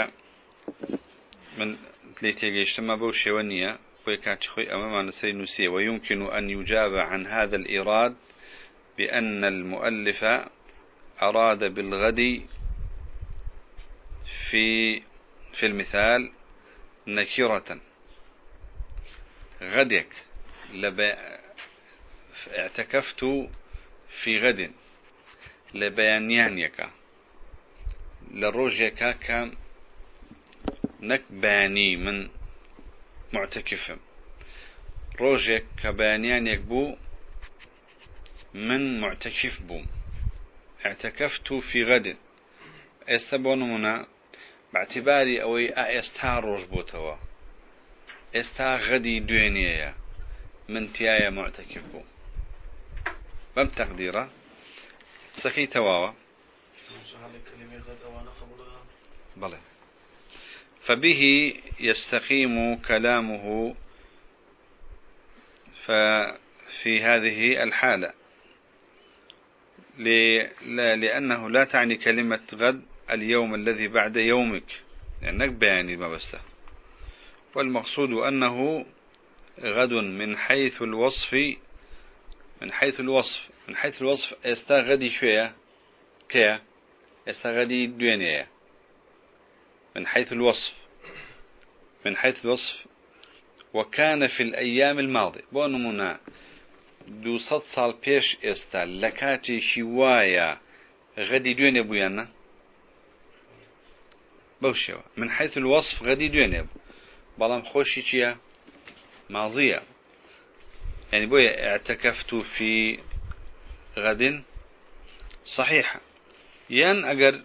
من ليتيجيش ما بوشي ونية. ويكاتش خوي أمام نسي نسي. ويمكن أن يجاب عن هذا الإيراد بأن المؤلف أراد بالغد في في المثال نكرة. غدك. لب اعتكفت في غد. لبيانيانيك لروجك كان نكباني من معتكف. روجك كبانيانيك بو من معتكف بو. اعتكفت في غد. استبونمنا باعتباري اوي استا روج بوتوا استا غدي دوينيا من تيايا معتكفو بم تقديره سخي تواوا بلى فبه يستقيم كلامه ففي هذه الحالة. لأنه لا تعني كلمة غد اليوم الذي بعد يومك. لأنك بياني ما بسته والمقصود أنه غد من حيث الوصف من حيث الوصف من حيث الوصف استغدي شوية كيا استغدي دوينيا من حيث الوصف من حيث الوصف. وكان في الأيام الماضية. بونمنا دو صد صال بيش إستا لكاتي شوايا غدي دوين بويانا. بوشوا من حيث الوصف غدي دوين يبو بلام خوشي چيا ماضية يعني بويا اعتكفت في غد صحيحة ين أجر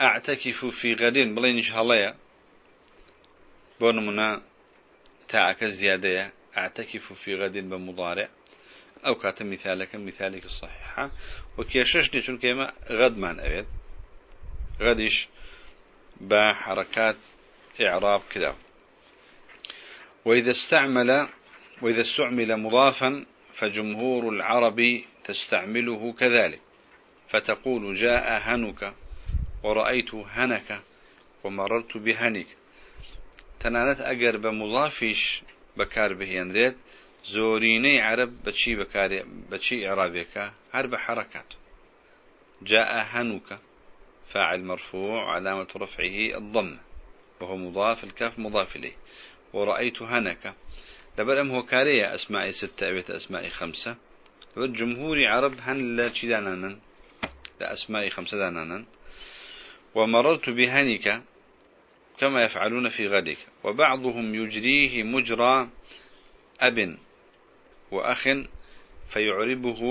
أعتكف في غد بلين الله بونمنا تاعك الزيادة أعتكف في غد بمضارع أو كات مثالك مثالك الصحيحة وكيشش نشون كيما غد ما نأبد غدش بحركات إعراب كده وإذا استعمل وإذا استعمل مضافا فجمهور العرب تستعمله كذلك. فتقول جاء هنك ورأيت هنك ومررت بهنك. تنانت أجر بمضافش بكار بهينريت زوريني عرب بتشي بكار بتشي إعرابك هرب حركات. جاء هنك فاعل مرفوع علامة رفعه الضم وهو مضاف الكاف مضاف إليه. ورأيت هنك لبل أم هو كارية أسماء ستة أبيت أسماء خمسة. والجمهور عرب هن لا دانانا لا أسماء خمسة دانانا. ومررت بهنك كما يفعلون في غدك وبعضهم يجريه مجرى أب وأخ فيعربه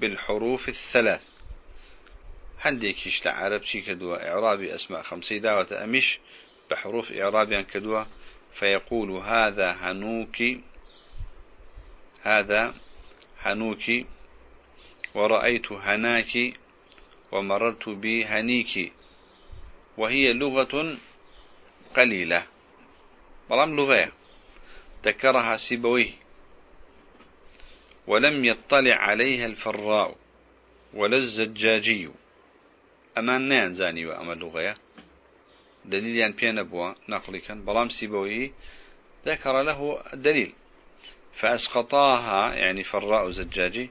بالحروف الثلاث. هنديك يشتع عرب شي كدوا إعرابي أسماء خمسي داوة أمش بحروف إعرابي كدوا فيقول هذا هنوك هذا هنوك ورأيت هناك ومررت بهنيك. وهي لغة قليلة. بلام لغة. ذكرها سيبويه. ولم يطلع عليها الفراء ولا الزجاجي. زاني وأما لغة دليل يعني بيان أبوا نقلي كان بلام سيبويه ذكر له الدليل فأسقطاها يعني فراء زجاجي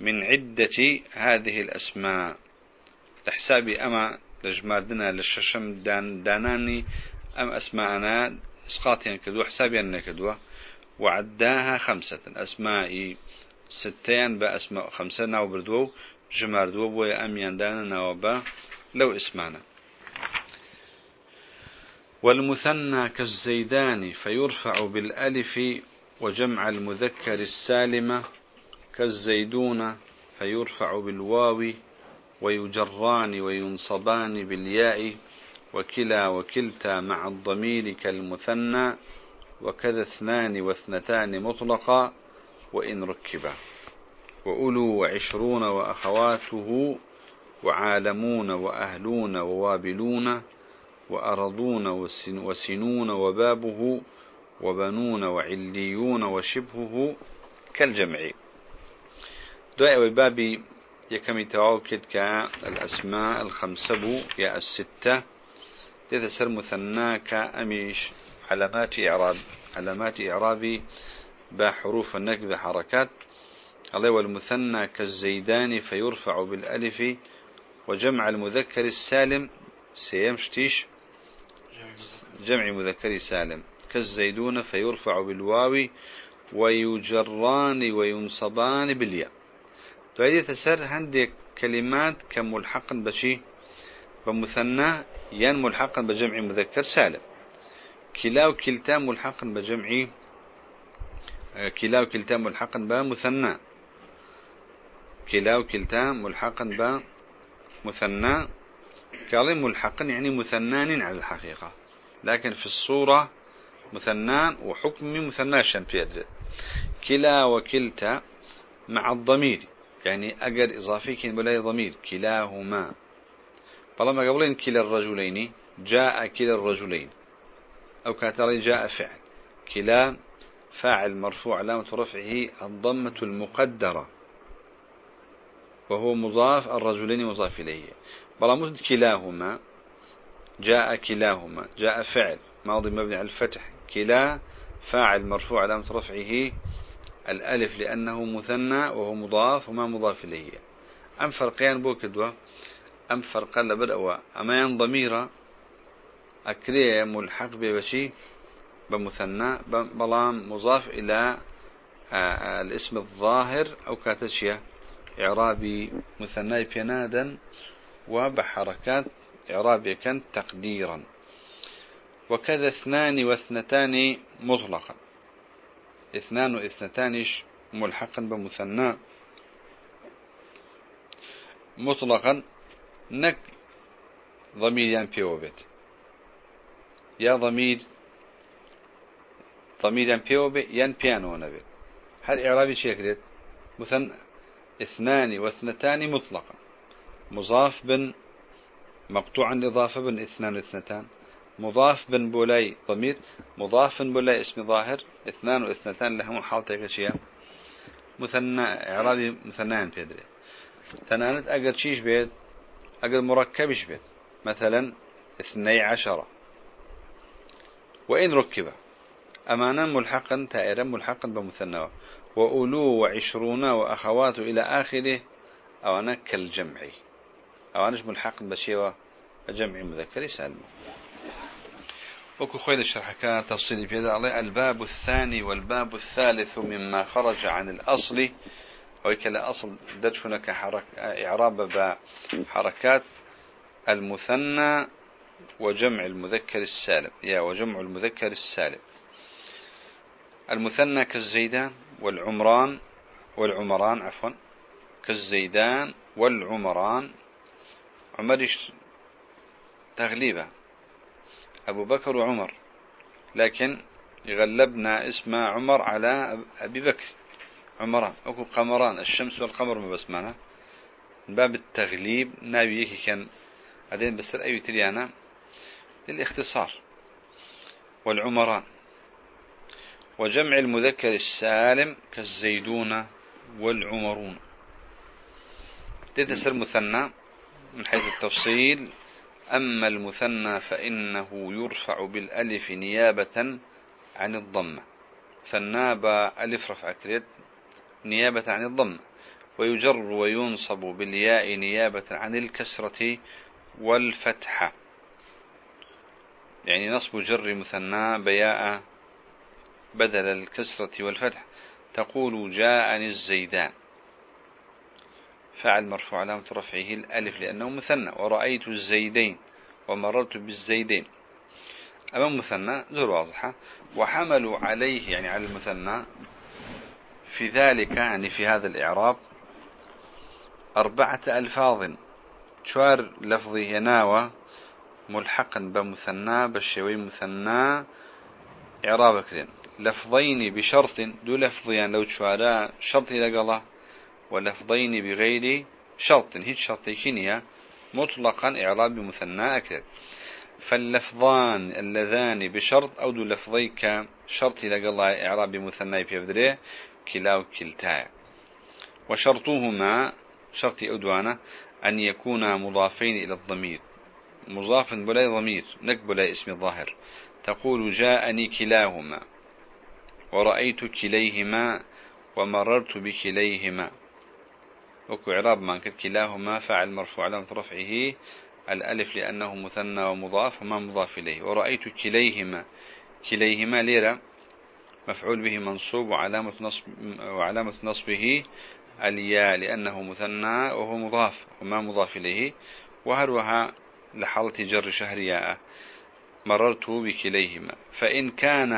من عدة هذه الأسماء. لحساب أما لجمادنا للششم دان داناني. أم أسماءنا إسقاطيا كدوا حسابيا كدوا وعداها خمسة. أسماء ستين بأسماء خمسة. ناو بردو أم يندانا ناو با لو اسمعنا والمثنى كالزيدان فيرفع بالألف وجمع المذكر السالمة كالزيدون فيرفع بالواو ويجران وينصبان بالياء وكلا وكلتا مع الضمير كالمثنى وكذا اثنان واثنتان مطلقا وإن ركبا وأولو وعشرون وأخواته وعالمون وأهلون ووابلون وأرضون وسنون وبابه وبنون وعليون وشبهه كالجمع. دعاء بابي يكمي تواكد كالأسماء الخمسة يا الستة. سر مثنى كأميش علامات إعراب علامات إعرابي بحروف النكب حركات. الله والمثنى كالزيدان فيرفع بالألف وجمع المذكر السالم سيمشتيش جمع مذكر سالم كالزيدون فيرفع بالواو ويجران وينصبان بالياء. تعيد تسر عندك كلمات كملحق بشي بمثنى ين ملحقا بجمع مذكر سالم. كلا وكلتا ملحقا بجمع آه، كلا وكلتا ملحقا بمثنى. كلا وكلتا ملحقا مثنى. قال ملحقا يعني مثنان على الحقيقة. لكن في الصورة مثنان وحكم مثنى شنبيد كلا وكلتا مع الضمير. يعني أجر إضافي كين بلا ضمير. كلاهما. طالما قبلين كلا الرجلين جاء كلا الرجلين. أو كاتري جاء فعل. كلا فاعل مرفوع علامة رفعه الضمة المقدرة. وهو مضاف الرجلين مضاف إليه. بلا كلاهما جاء كلاهما جاء فعل ماضي مبني على الفتح. كلا فاعل مرفوع علامة رفعه الألف لأنه مثنى وهو مضاف وما مضاف إليه. أم فرقيان بو كدوة أم فرقان لبدأوا أما ينضمير أكريه ملحق ببشي بمثنى بلام مضاف إلى آه، آه، الاسم الظاهر أو كاتشيا إعرابي مثنى بينادا وبحركات إعرابي كان تقديرا. وكذا اثنان واثنتان مطلقا. اثنان واثنتانش ملحقا بمثنى. مطلقا نك ضمير يان بيوبت يا ضمير ضمير يان بيوبت يان بيانو نبي هل إعرابي شكلت مثنى اثنان واثنتان مطلقا. مضاف بن مقطوعا إضافة بن اثنان واثنتان. مضاف بن بولاي ضمير. مضاف بن بولاي اسم ظاهر. اثنان واثنتان لهم حالتك اشياء مثنى اعرابي مثنان بيدري ثنانت أقل شيش بيت؟ أقل مركبش بيت؟ مثلا اثني عشرة وإن ركب. أمانا ملحقا تائرا ملحقا بمثنى. وأولو وعشرون وأخوات إلى آخره أو أنا كالجمع أو أنا ملحق بشيوة جمع مذكر سالم وكو خويل الشرح كان تفصيلي في هذا. الباب الثاني والباب الثالث مما خرج عن الأصل. ويكلا أصل درش هناك حرك إعراب بحركات المثنى وجمع المذكر السالم. يا وجمع المذكر السالم. المثنى كالزيدان والعمران والعمران عفوا كالزيدان والعمران. عمرش تغليبه. أبو بكر وعمر. لكن غلبنا اسم عمر على أبي بكر. عمران. أكو قمران. الشمس والقمر ما بس معنا باب التغليب نبي كان بعدين بس أي تريانا. للإختصار. والعمران. وجمع المذكر السالم كالزيدون والعمرون. تتسر مثنى من حيث التفصيل. أما المثنى فإنه يرفع بالألف نيابة عن الضمة ثنابا ألف رفع كريت نيابة عن الضمة ويجر وينصب بالياء نيابة عن الكسرة والفتحة. يعني نصب جر مثنى بياء بدل الكسرة والفتح. تقول جاءني الزيدان. فعل مرفوع علامة رفعه الألف لأنه مثنى. ورأيت الزيدين ومررت بالزيدين. أمام مثنى زر واضحة. وحملوا عليه يعني على المثنى في ذلك يعني في هذا الإعراب أربعة ألفاظ. شوار لفظي يناوى ملحقا بمثنى بالشوي مثنى إعراب كرين لفظين بشرط دو لفظيان لو شوارا شرط لقلا ولفظين بغير شرط هيت شرطي كينيا مطلقا إعراب مثنى أكثر فاللفظان اللذان بشرط أو دو لفظيك شرط لقلا إعراب مثنى بيفدري كلا وكلتا. وشرطهما شرط أدوانا أن يكونا مضافين إلى الضمير. مضاف بلا ضمير نك بلا اسم الظاهر. تقول جاءني كلاهما. ورأيت كليهما ومررت بكليهما. وكو إعراب ما كلاهما فاعل مرفوع علامة رفعه الألف لأنه مثنى ومضاف وما مضاف إليه. ورأيت كليهما. كليهما ليرة مفعول به منصوب وعلامة, نصب وعلامة نصبه الياء لأنه مثنى وهو مضاف وما مضاف إليه. وهروها لحالة جر شهرياء مررت بكليهما. فإن كان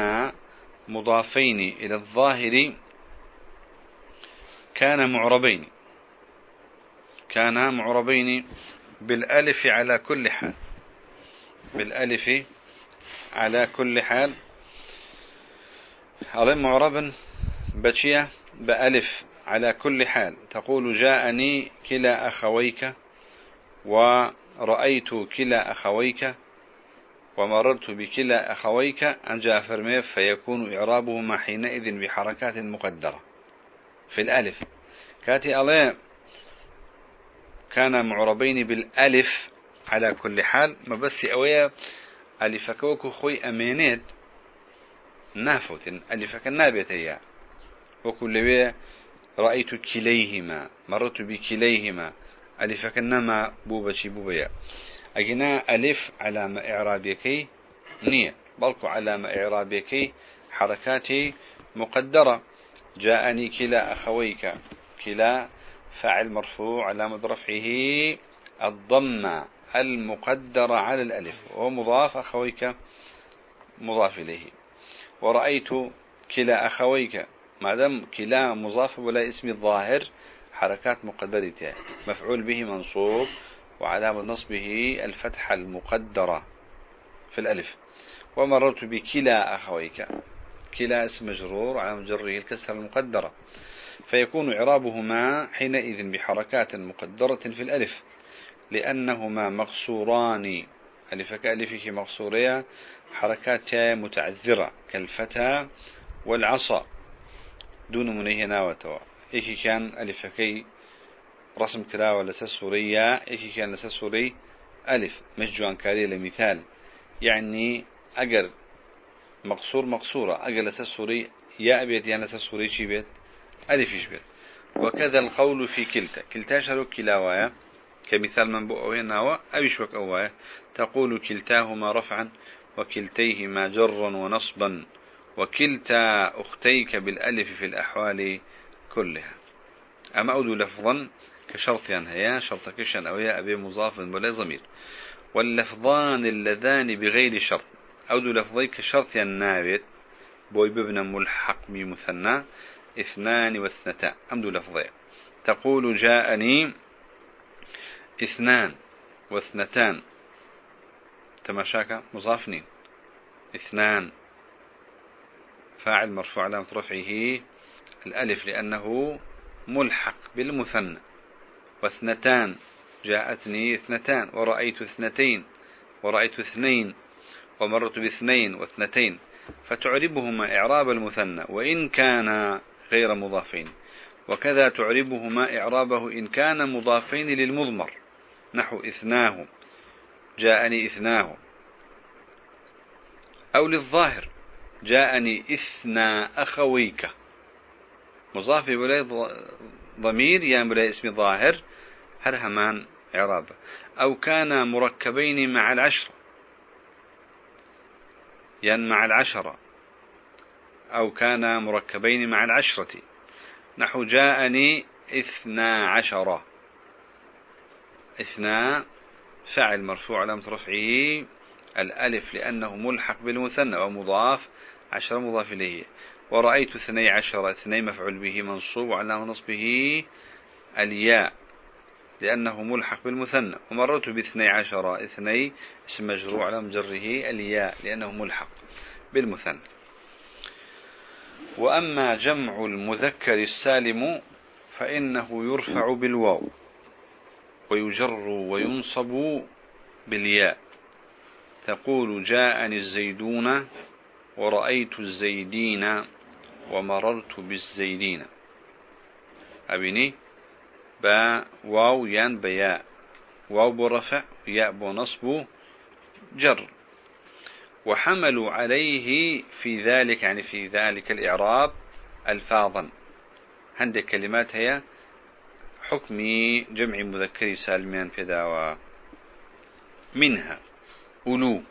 مضافين إلى الظاهر كان معربين. كان معربين بالألف على كل حال. بالألف على كل حال. أظن معربا بشية بألف على كل حال. تقول جاءني كلا أخويك ورأيت كلا أخويك ومررت بكلا أخويك عن جعفر ميف فيكون إعرابهما حينئذ بحركات مقدرة. في الألف. كاتي الله كان معربين بالألف على كل حال ما بس أويا ألفكوك خوي أمينيت نافوت. ألفك النابت إياه وكل رأيت كليهما مررت بكليهما. ألفك النما بوبشي بوبيا. أجنا ألف علامة إعرابيكي نية. بلكو علامة إعرابيكي حركاتي مقدرة. جاءني كلا أخويك. كلا فاعل مرفوع علامة رفعه. الضمة المقدرة على الألف. ومضاف أخويك. مضاف إليه. ورأيت كلا أخويك. ما دام كلا مضاف ولا اسم الظاهر حركات مقدرة. مفعول به منصوب. وعلامة نصبه الفتحة المقدرة في الألف. ومررت بكلا أخويك. كلا اسم مجرور على مجره الكسر المقدرة. فيكون إعرابهما حينئذ بحركات مقدرة في الألف. لأنهما مقصوران. ألف كألفك مقصورية حركات متعذرة كالفتى والعصا. دون منهنا وتوا إيكي كان ألفكي رسم كلا ولا سورية إيكي كان سوري ألف مجوان كاري لمثال. يعني أجر مقصور مقصورة أجر سوري يا أبيت يعني سوري شي بيت ألف إيش بيت. وكذا القول في كلتا. كلتا شرو كلاوايا كمثال من بؤوه أبيش وك أوايا. تقول كلتاهما رفعا وكلتيهما جرا ونصبا وكلتا أختيك بالألف في الأحوال كلها. أما أودو لفظا كشرط يعني هي شرط كشن أو يا أبي مضاف ولا ضمير. واللفظان اللذان بغير شرط. أودو لفظي كشرط النابت بوي ببنى ملحق مثنى اثنان واثنتان. أمدو لفظي. تقول جاءني اثنان واثنتان. تماشاك مضافنين. اثنان. فاعل مرفوع علامة رفعه الألف لأنه ملحق بالمثنى. واثنتان. جاءتني اثنتان. ورأيت اثنتين. ورأيت اثنين. ومرت باثنين واثنتين. فتعربهما إعراب المثنى وإن كان غير مضافين. وكذا تعربهما إعرابه إن كان مضافين للمضمر. نحو إثناه. جاءني إثناه. أو للظاهر. جاءني إثنى أخويك. مضاف ولا ضمير يا ولا اسم ظاهر. هر همان إعراب أو كان مركبين مع العشرة يعني مع العشرة. أو كان مركبين مع العشرة. نحو جاءني اثنا عشرة اثنا فعل مرفوع على رفعه الألف لأنه ملحق بالمثنى ومضاف عشر مضاف إليه. ورأيت اثني عشر اثني مفعول به منصوب وعلى نصبه الياء. لأنه ملحق بالمثنى. ومررت باثني عشر اثني اسم مجروع على مجره الياء لأنه ملحق بالمثنى. وأما جمع المذكر السالم فإنه يرفع بالواو ويجر وينصب بالياء. تقول جاءني الزيدون ورأيت الزيدين ومررت بالزيدين. أبني با واو يان ب ياء واو ب رفع ياء ب نصب جر. وحملوا عليه في ذلك يعني في ذلك الإعراب ألفاظا. عندك كلمات هي حكمي جمع مذكر سالمين في دعوة منها أولو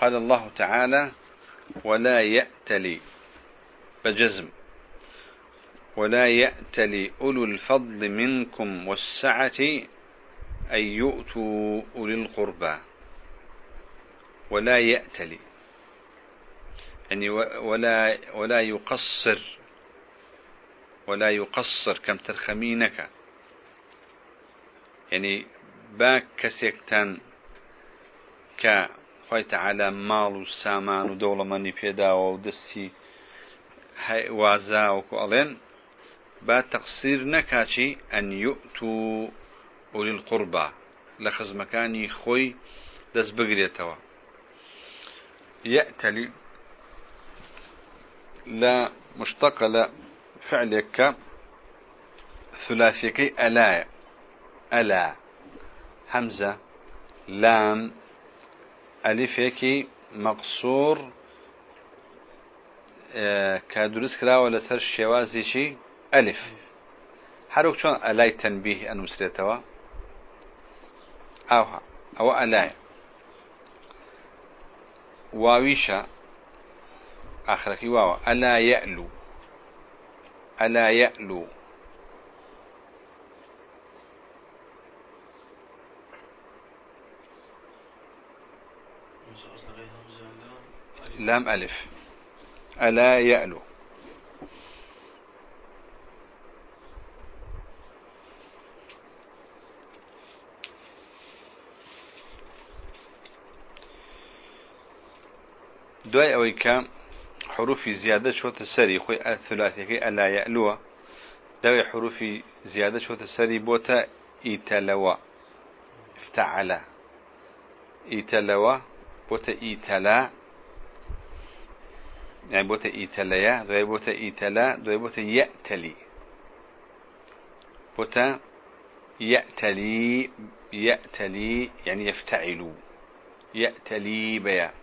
قال الله تعالى ولا يأتلي بجزم. ولا يأتلي أولو الفضل منكم والسعة أن يؤتوا أولي القربى. ولا يأتلي يعني ولا ولا يقصر ولا يقصر كم ترخمينك. يعني با كسيكتن ك خويت على مال وسامان ودولة مني بيدا ودستي وازا وكو با تقصير نكاتي أن يؤتوا أولي القربى لخز مكاني خوي دس بقريتوا. يأتلي لا مشتق لا فعلك ثلاثيكي ألا ألا. همزة لام ألفيكي مقصور آه كادرس ولا سر شوازي شي ألف. ألاي تنبيه أن مسريتوا أوها أو ألاي. واويشا. آخرك واو ألا يألو. ألا يألو. لام ألف. ألا يألو. دوای ئەوەی کە حروفی زیادە چۆتە سەری ثلاثیەکەی ئەلا یەلووە دوای حروفی زیادە چۆتە سەری بۆتە ئیتەلەوە افتعلە ئیتەلەوە بۆتە ئیتەلا يعني بوتا إيتليا. دوي بوتا إيتلا. دوي بوتا يأتلي. بوتا يأتلي. يأتلي. يعني يفتعل يأتلي بيا.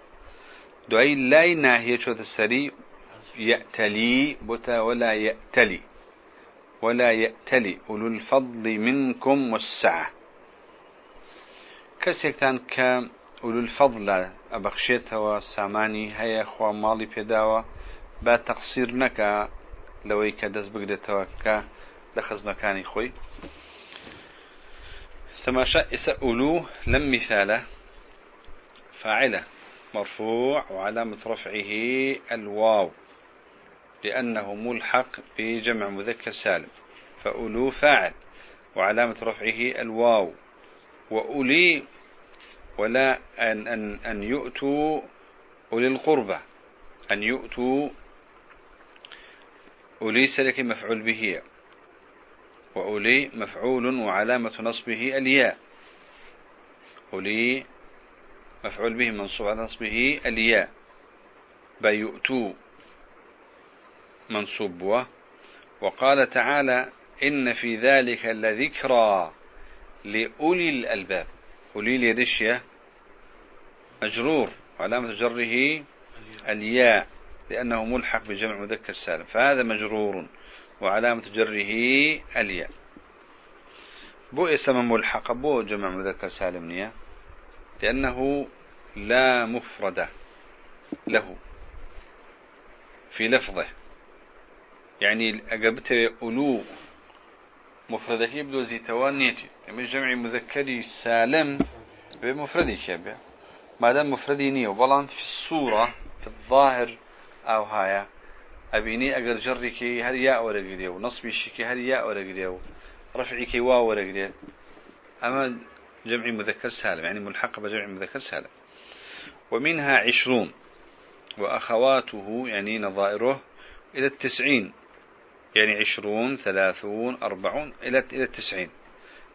دوي لاي ناهية شوت السري يأتلي بوتا ولا يأتلي ولا يأتلي أولو الفضل منكم والسعة. كسيكتان كام أولو الفضل أبخشيتها ساماني هيا خوا مالي بيداوا با تقصير نكا لوي كدس بقدتوا كا لخز مكاني خوي تماشى إسا أولو لم مثاله فاعلة. مرفوع وعلامة رفعه الواو لأنه ملحق بجمع مذكر سالم فأولو فاعل وعلامة رفعه الواو وأولي ولا أن, أن, أن يؤتوا أولي القربة أن يؤتوا أولي سلك مفعول به وأولي مفعول وعلامة نصبه الياء أولي مفعول به منصوب على نصبه الياء. بيؤتوا منصوب وقال تعالى إن في ذلك لذكرى لأولي الألباب. أولي ليدشيا مجرور. وعلامة جره الياء لأنه ملحق بجمع مذكر سالم. فهذا مجرور. وعلامة جره الياء. بو اسم ملحق بو جمع مذكر سالم نية. لأنه لا مفرد له في لفظه. يعني أقبته ألو يبدو زي توانيتي يعني جمع مذكري سالم بمفردي كيبه ما دام مفردي نية وبلان في الصورة في الظاهر أو هايا. أبيني أقر جركي هل ياء ولا قريو ونصبي شكي هل ياء ولا قريو رفعي كي واو ولا قريو أما جمع مذكر سالم يعني ملحق بجمع مذكر سالم. ومنها عشرون. وأخواته يعني نظائره إلى التسعين. يعني عشرون ثلاثون أربعون إلى إلى التسعين.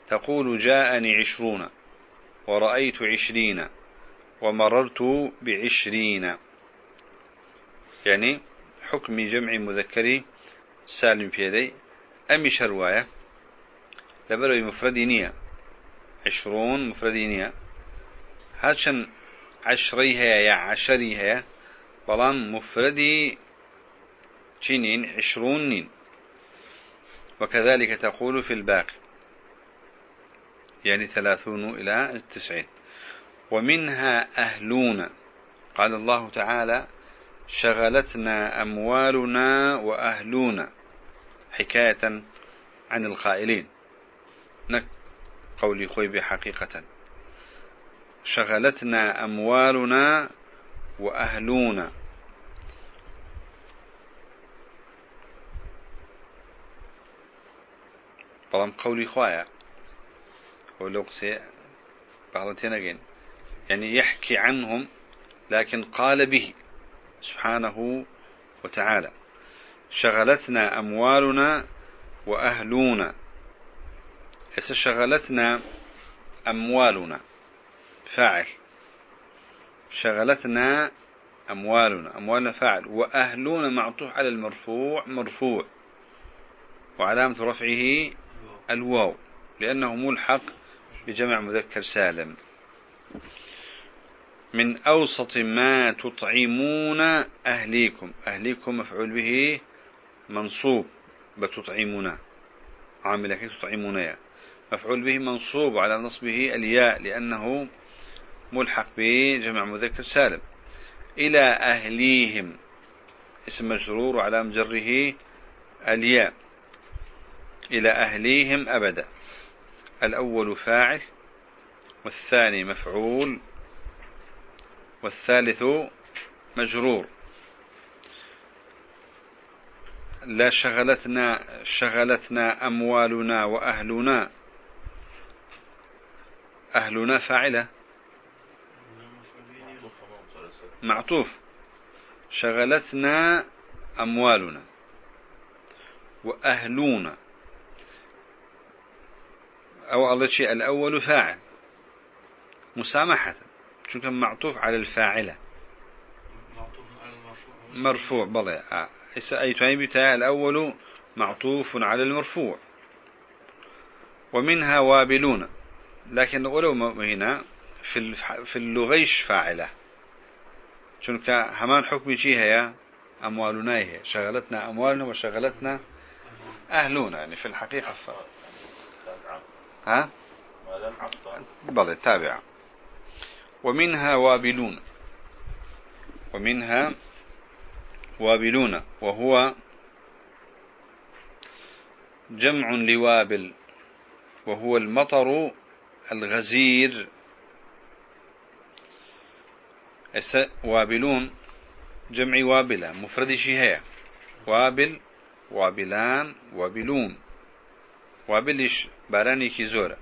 تقول جاءني عشرون. ورأيت عشرين. ومررت بعشرين. يعني حكم جمع مذكري سالم في يدي. أمي شرواية لبروي مفردينية عشرون مفردينية هاتشن عشريها يا عشريها بلان مفردي شنين عشرون وكذلك تقول في الباقي. يعني ثلاثون إلى التسعين ومنها أهلون. قال الله تعالى شغلتنا أموالنا وأهلنا حكاية عن القائلين نك قولي خوي بحقيقة شغلتنا أموالنا وأهلنا بلام قولي خوايا. ولو قسي بعضتين يعني يحكي عنهم لكن قال به سبحانه وتعالى. شغلتنا أموالنا وأهلنا شغلتنا أموالنا. فاعل. شغلتنا أموالنا. أموالنا فاعل. وأهلنا معطوف على المرفوع مرفوع. وعلامة رفعه الواو. لأنه ملحق بجمع مذكر سالم. من أوسط ما تطعمون أهليكم. أهليكم مفعول به منصوب. بتطعمون. عامل كي تطعمون مفعول به منصوب على نصبه الياء لأنه ملحق بجمع مذكر سالم. إلى أهليهم. اسم مجرور على مجره الياء. إلى أهليهم أبدا. الأول فاعل والثاني مفعول والثالث مجرور. لا شغلتنا شغلتنا أموالنا وأهلنا. أهلنا فاعلة. معطوف. شغلتنا أموالنا. وأهلنا أو الله شيء الأول فاعل. مسامحة. شو معطوف على الفاعلة. مرفوع بلى. آه. أي تعيب الأول معطوف على المرفوع. ومنها وابلون. لكن نقوله هنا في في اللغيش فاعلة؟ شنك همان حكم شيء هي أموالنا هي. شغلتنا أموالنا وشغلتنا أهلنا يعني في الحقيقة ف... ها؟ بلى تابع ومنها وابلون. ومنها وابلون وهو جمع لوابل وهو المطر الغزير. وابلون جمع وابلة مفرد شيء وابل وابلان وابلون. وابلش باراني كي زورة.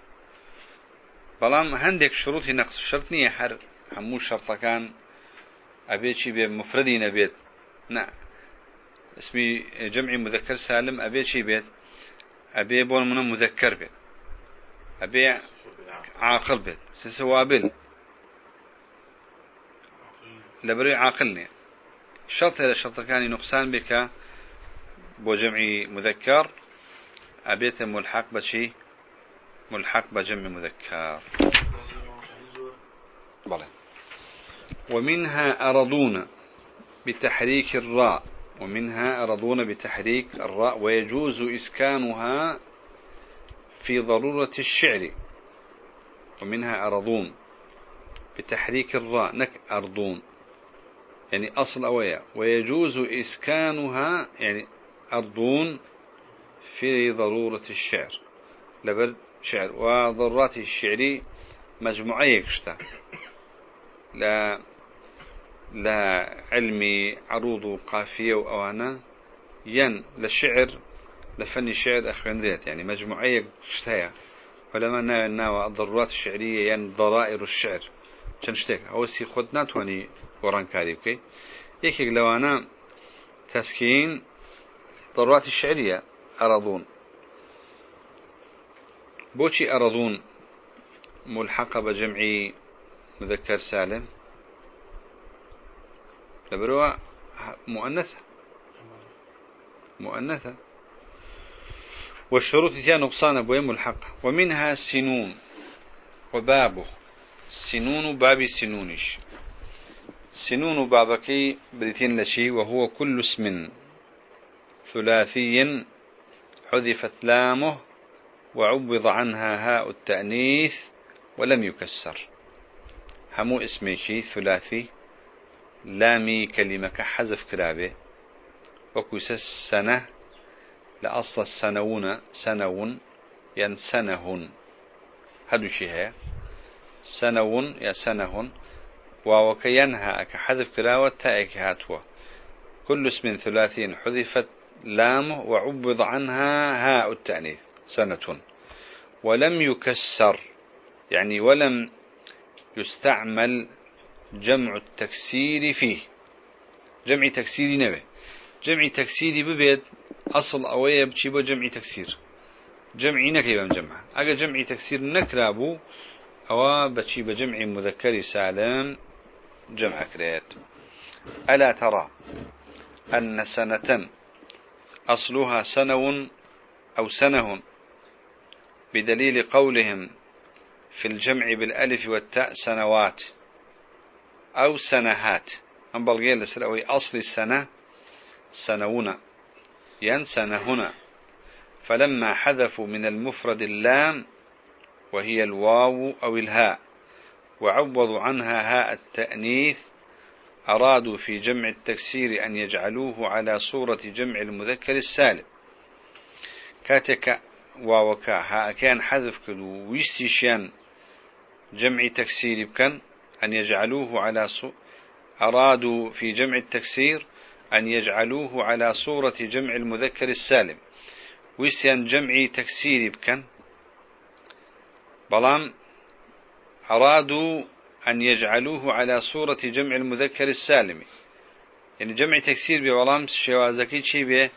بلام هندك شروطي نقص. شرط نية حر همو شرط كان أبيت شي بمفردي نبيت. نا اسمي جمع مذكر سالم أبيت شي بيت. أبي بول من مذكر بيت. أبي عاقل بيت. سسوابل لبري عاقلني. شرط هذا الشرط كان نقصان بك بو جمع مذكر أبيت ملحق بشي؟ ملحق بجمع مذكر. بلى ومنها أرضون بتحريك الراء. ومنها أرضون بتحريك الراء. ويجوز إسكانها في ضرورة الشعر ومنها أرضون. بتحريك الراء نك أرضون. يعني أصل أويا ويجوز إسكانها يعني أرضون في ضرورة الشعر. لبل شعر. وضرورات الشعري مجموعية كشتا لا لا علمي عروض قافية وأوانا ين. للشعر لفن الشعر أخوانريت يعني مجموعية كشتايا ولما ناوى الضرورات الشعرية ين ضرائر الشعر. چەند أو سي خود ناتواني وران كاري بكي يكيك لو أنا تسكين ضرورات الشعرية أرضون بوشي أرضون ملحقة بجمع مذكر سالم. لبروا مؤنثة. مؤنثة. والشروط تيا نقصان بوين ملحق ومنها سنون. وبابه. سنون باب سنونش. سنون بابكي بديتين لشي وهو كل اسم ثلاثي حذفت لامه وعوض عنها هاء التأنيث ولم يكسر. همو اسمي شي ثلاثي. لامي كلمة حذف كرابه وكوس السنة لأصل السنون سنون ين سنهن. هذا شيء سنون يا سنهن. ووكينها كحذف كراوة تائك هاتوا كل اسم ثلاثين حذفت لامه وعبض عنها هاء التأنيث سنة ولم يكسر يعني ولم يستعمل جمع التكسير فيه. جمع تكسير نبي. جمع تكسير ببيت أصل أوية بتشيبه جمع تكسير. جمعي نكري جمع أجا جمع تكسير نكرابو أو بتشيب جمع مذكر سالم جمع كريت. ألا ترى أن سنة أصلها سنو أو سنه بدليل قولهم في الجمع بالألف والتاء سنوات أو سنهات. أم بلغير لسلوي أصل السنة سنونا. ين سنهنا فلما حذفوا من المفرد اللام وهي الواو أو الهاء وعوضوا عنها هاء التأنيث أرادوا في جمع التكسير أن يجعلوه على صورة جمع المذكر السالم. كاتك واوكا ها كان حذف كدو ويستيشان جمع تكسير بكن أن يجعلوه على صورة أرادوا في جمع التكسير أن يجعلوه على صورة جمع المذكر السالم. ويسيان جمع تكسير بكن. بلام أرادوا أن يجعلوه على صورة جمع المذكر السالم. يعني جمع تكسير بولام شوازكي شي به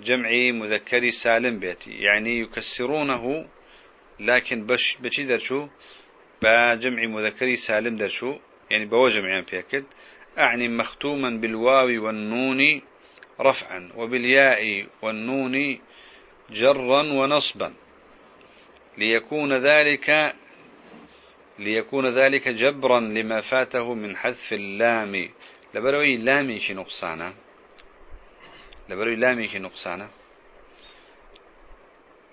جمع مذكر سالم بيتي يعني يكسرونه لكن بش بشي درشو بجمع مذكر سالم درشو يعني بوجمع يعني بيكد أعني مختوما بالواو والنون رفعا وبالياء والنون جرا ونصبا. ليكون ذلك ليكون ذلك جبرا لما فاته من حذف اللام. لبروي لامي شي نقصانا لبروي لامي شي نقصانا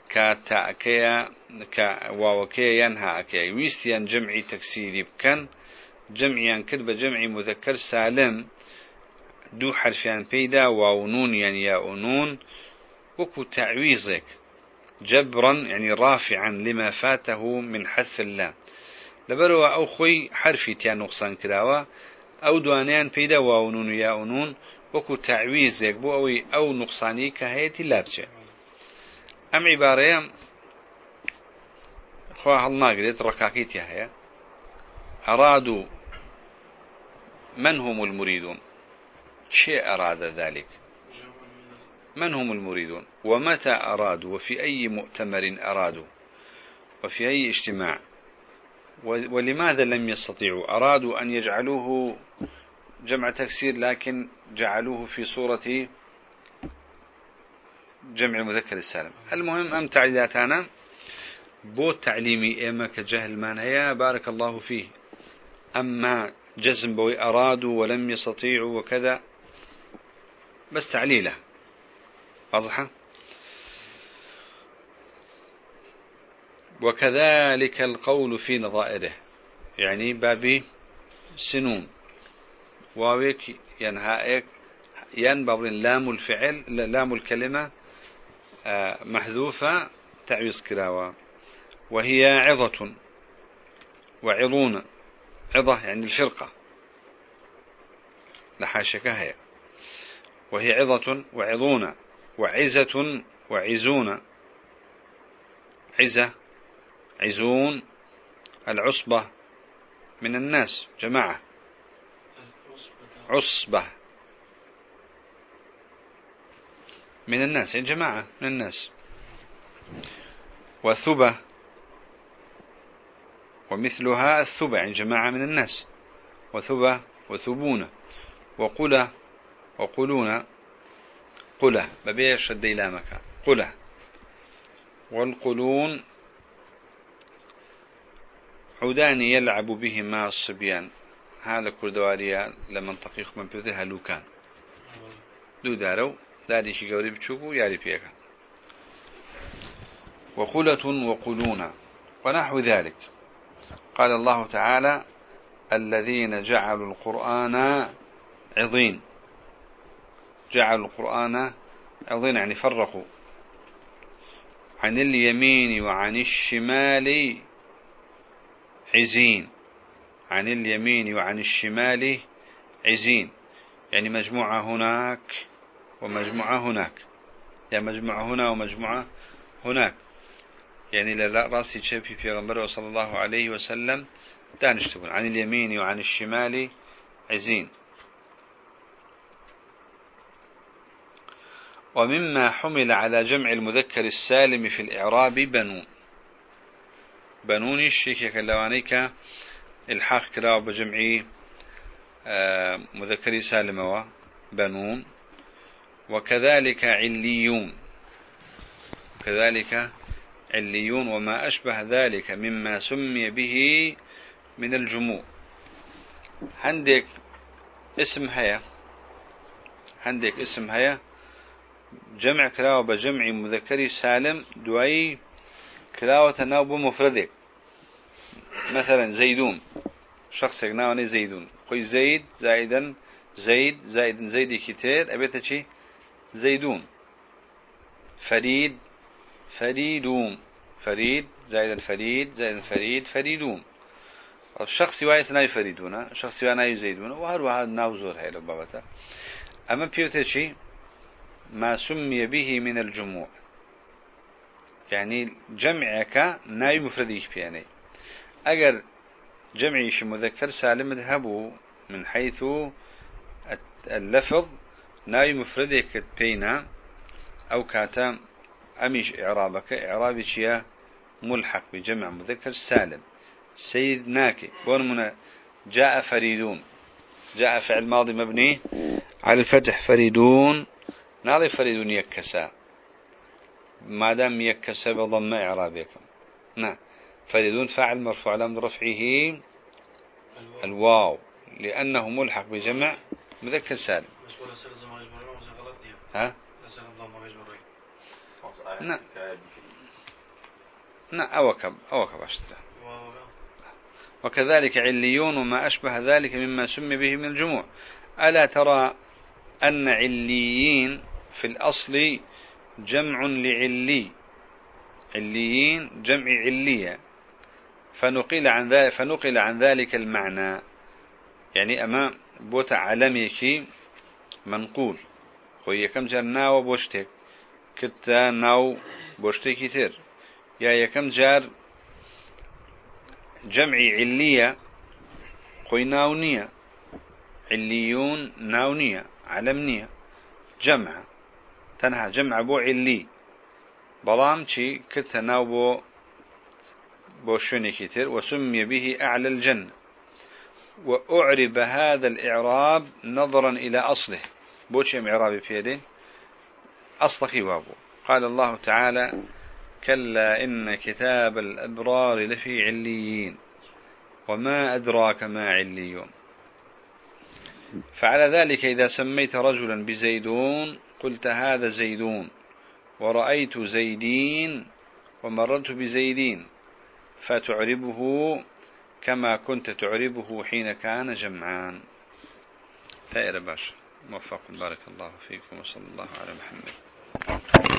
كتأكيا كواوكيا ينها أكيا ويستيان جمعي تكسيري بكن. جمعيان كتب جمعي مذكر سالم دو حرفيان بيدا واونون يعني يا أنون وكو تعويزك جبرا يعني رافعا لما فاته من حذف اللام لبروا أو خوي حرفي تيان نقصان كراوا أو دوانيان بيدا واونون يا أنون وكو تعويزك بو أوي أو نقصاني كهيتي لابسه أم عبارة خواه الناقريت ركاكيت هي أرادوا من هم المريدون؟ شيء أراد ذلك. من هم المريدون؟ ومتى أرادوا؟ وفي أي مؤتمر أرادوا؟ وفي أي اجتماع؟ ولماذا لم يستطيعوا؟ أرادوا أن يجعلوه جمع تكسير لكن جعلوه في صورة جمع مذكر السالم. المهم أم تعليلاتنا بو تعليمي إما كجهل من هي بارك الله فيه. أما جزم بوي أرادوا ولم يستطيعوا وكذا. بس تعليله. واضحة؟ وكذلك القول في نظائره. يعني بابي سنون. واويك ينهائك. ينبغ لام الفعل لام الكلمة آه، محذوفة تعويض كراوة وهي عظة. وعظون. عظة يعني الفرقة. لحاشك هي وهي عظة وعظون وعزة وعزون. عزة عزون العصبة من الناس جماعة. عصبة من الناس يعني جماعة من الناس. وثبة ومثلها الثبة يعني جماعة من الناس. وثبة وثبون. وقلة وقلون. قلة ببيش الديلامك. قلة والقلون عودان يلعب بهما الصبيان. هذا كردواريا لمنطقي من بذها لوكان. دو دارو. داريشي قوري بتشوكو ياري فيك. وقلة وقلون. ونحو ذلك. قال الله تعالى الذين جعلوا القرآن عظين جعلوا القرآن عظين يعني فرقوا عن اليمين وعن الشمال عزين. عن اليمين وعن الشمال عزين. يعني مجموعة هناك ومجموعة هناك. يعني مجموعة هنا ومجموعة هناك. يعني شفي في غنبره صلى الله عليه وسلم. دانشتبون عن اليمين وعن الشمال عزين. ومما حمل على جمع المذكر السالم في الإعراب بنون بنون الشيك كلوانيك الحاق كلاو بجمع آه، مذكر سالم بنون. وكذلك عليون. كذلك عليون وما أشبه ذلك مما سمي به من الجموع. عندك اسم هيا. عندك اسم هيا. جمع كلاوة بجمع مذكري سالم دوي كلاوة تناوب مفردك مثلا زيدون. شخص ناوني زيدون. قوي زيد زائدا زيد زائد زيد كتير. أبيت شي؟ زيدون. فريد. فريدون. فريد زائد فريد زائد فريد فريدون. الشخص وايت ناي فريدون الشخص وايت زيدون. وهروها ناو زور هاي لبابتا أما بيوتشي ما سمي به من الجموع. يعني جمعك ناي مفرديك بياني. أجر جمعيش مذكر سالم ذهبوا من حيث اللفظ ناي مفردك بينا أو كاتا أميش إعرابك. إعرابك يا ملحق بجمع مذكر سالم. سيد ناكي ورمنا جاء فريدون. جاء فعل ماضي مبني على الفتح. فريدون. ناضي فريدون يكسا. ما دام يكسا بضم إعرابكم نعم. فريدون فاعل مرفوع لم رفعه. الواو. لأنه ملحق بجمع مذكر سالم. ها؟ نعم. نعم أوكب أشترى. وكذلك عليون وما أشبه ذلك مما سمي به من الجموع. ألا ترى أن عليين في الأصل جمع لعلي. عليين جمع علية. فنقل عن ذلك فنقل عن ذلك المعنى. يعني أما بوت علميك منقول. خوي كم جار ناو بوشتك؟ كتا ناو بوشتك كتير. يا يكم جار؟ جمعي علية خوي ناونية عليون ناونية علمنية جمع تنها جمع علي. بلام شي كتا ناو بو بوشوني كتير وسمي به أعلى الجنة. وأعرب هذا الإعراب نظرا إلى أصله. بوشي إعرابي في يدين؟ أصلك وابو. قال الله تعالى كلا إن كتاب الأبرار لفي عليين وما أدراك ما عليون. فعلى ذلك إذا سميت رجلا بزيدون قلت هذا زيدون ورأيت زيدين ومررت بزيدين فتعربه كما كنت تعربه حين كان جمعان. ثائر باش موفق. بارك الله فيكم وصلى الله على محمد.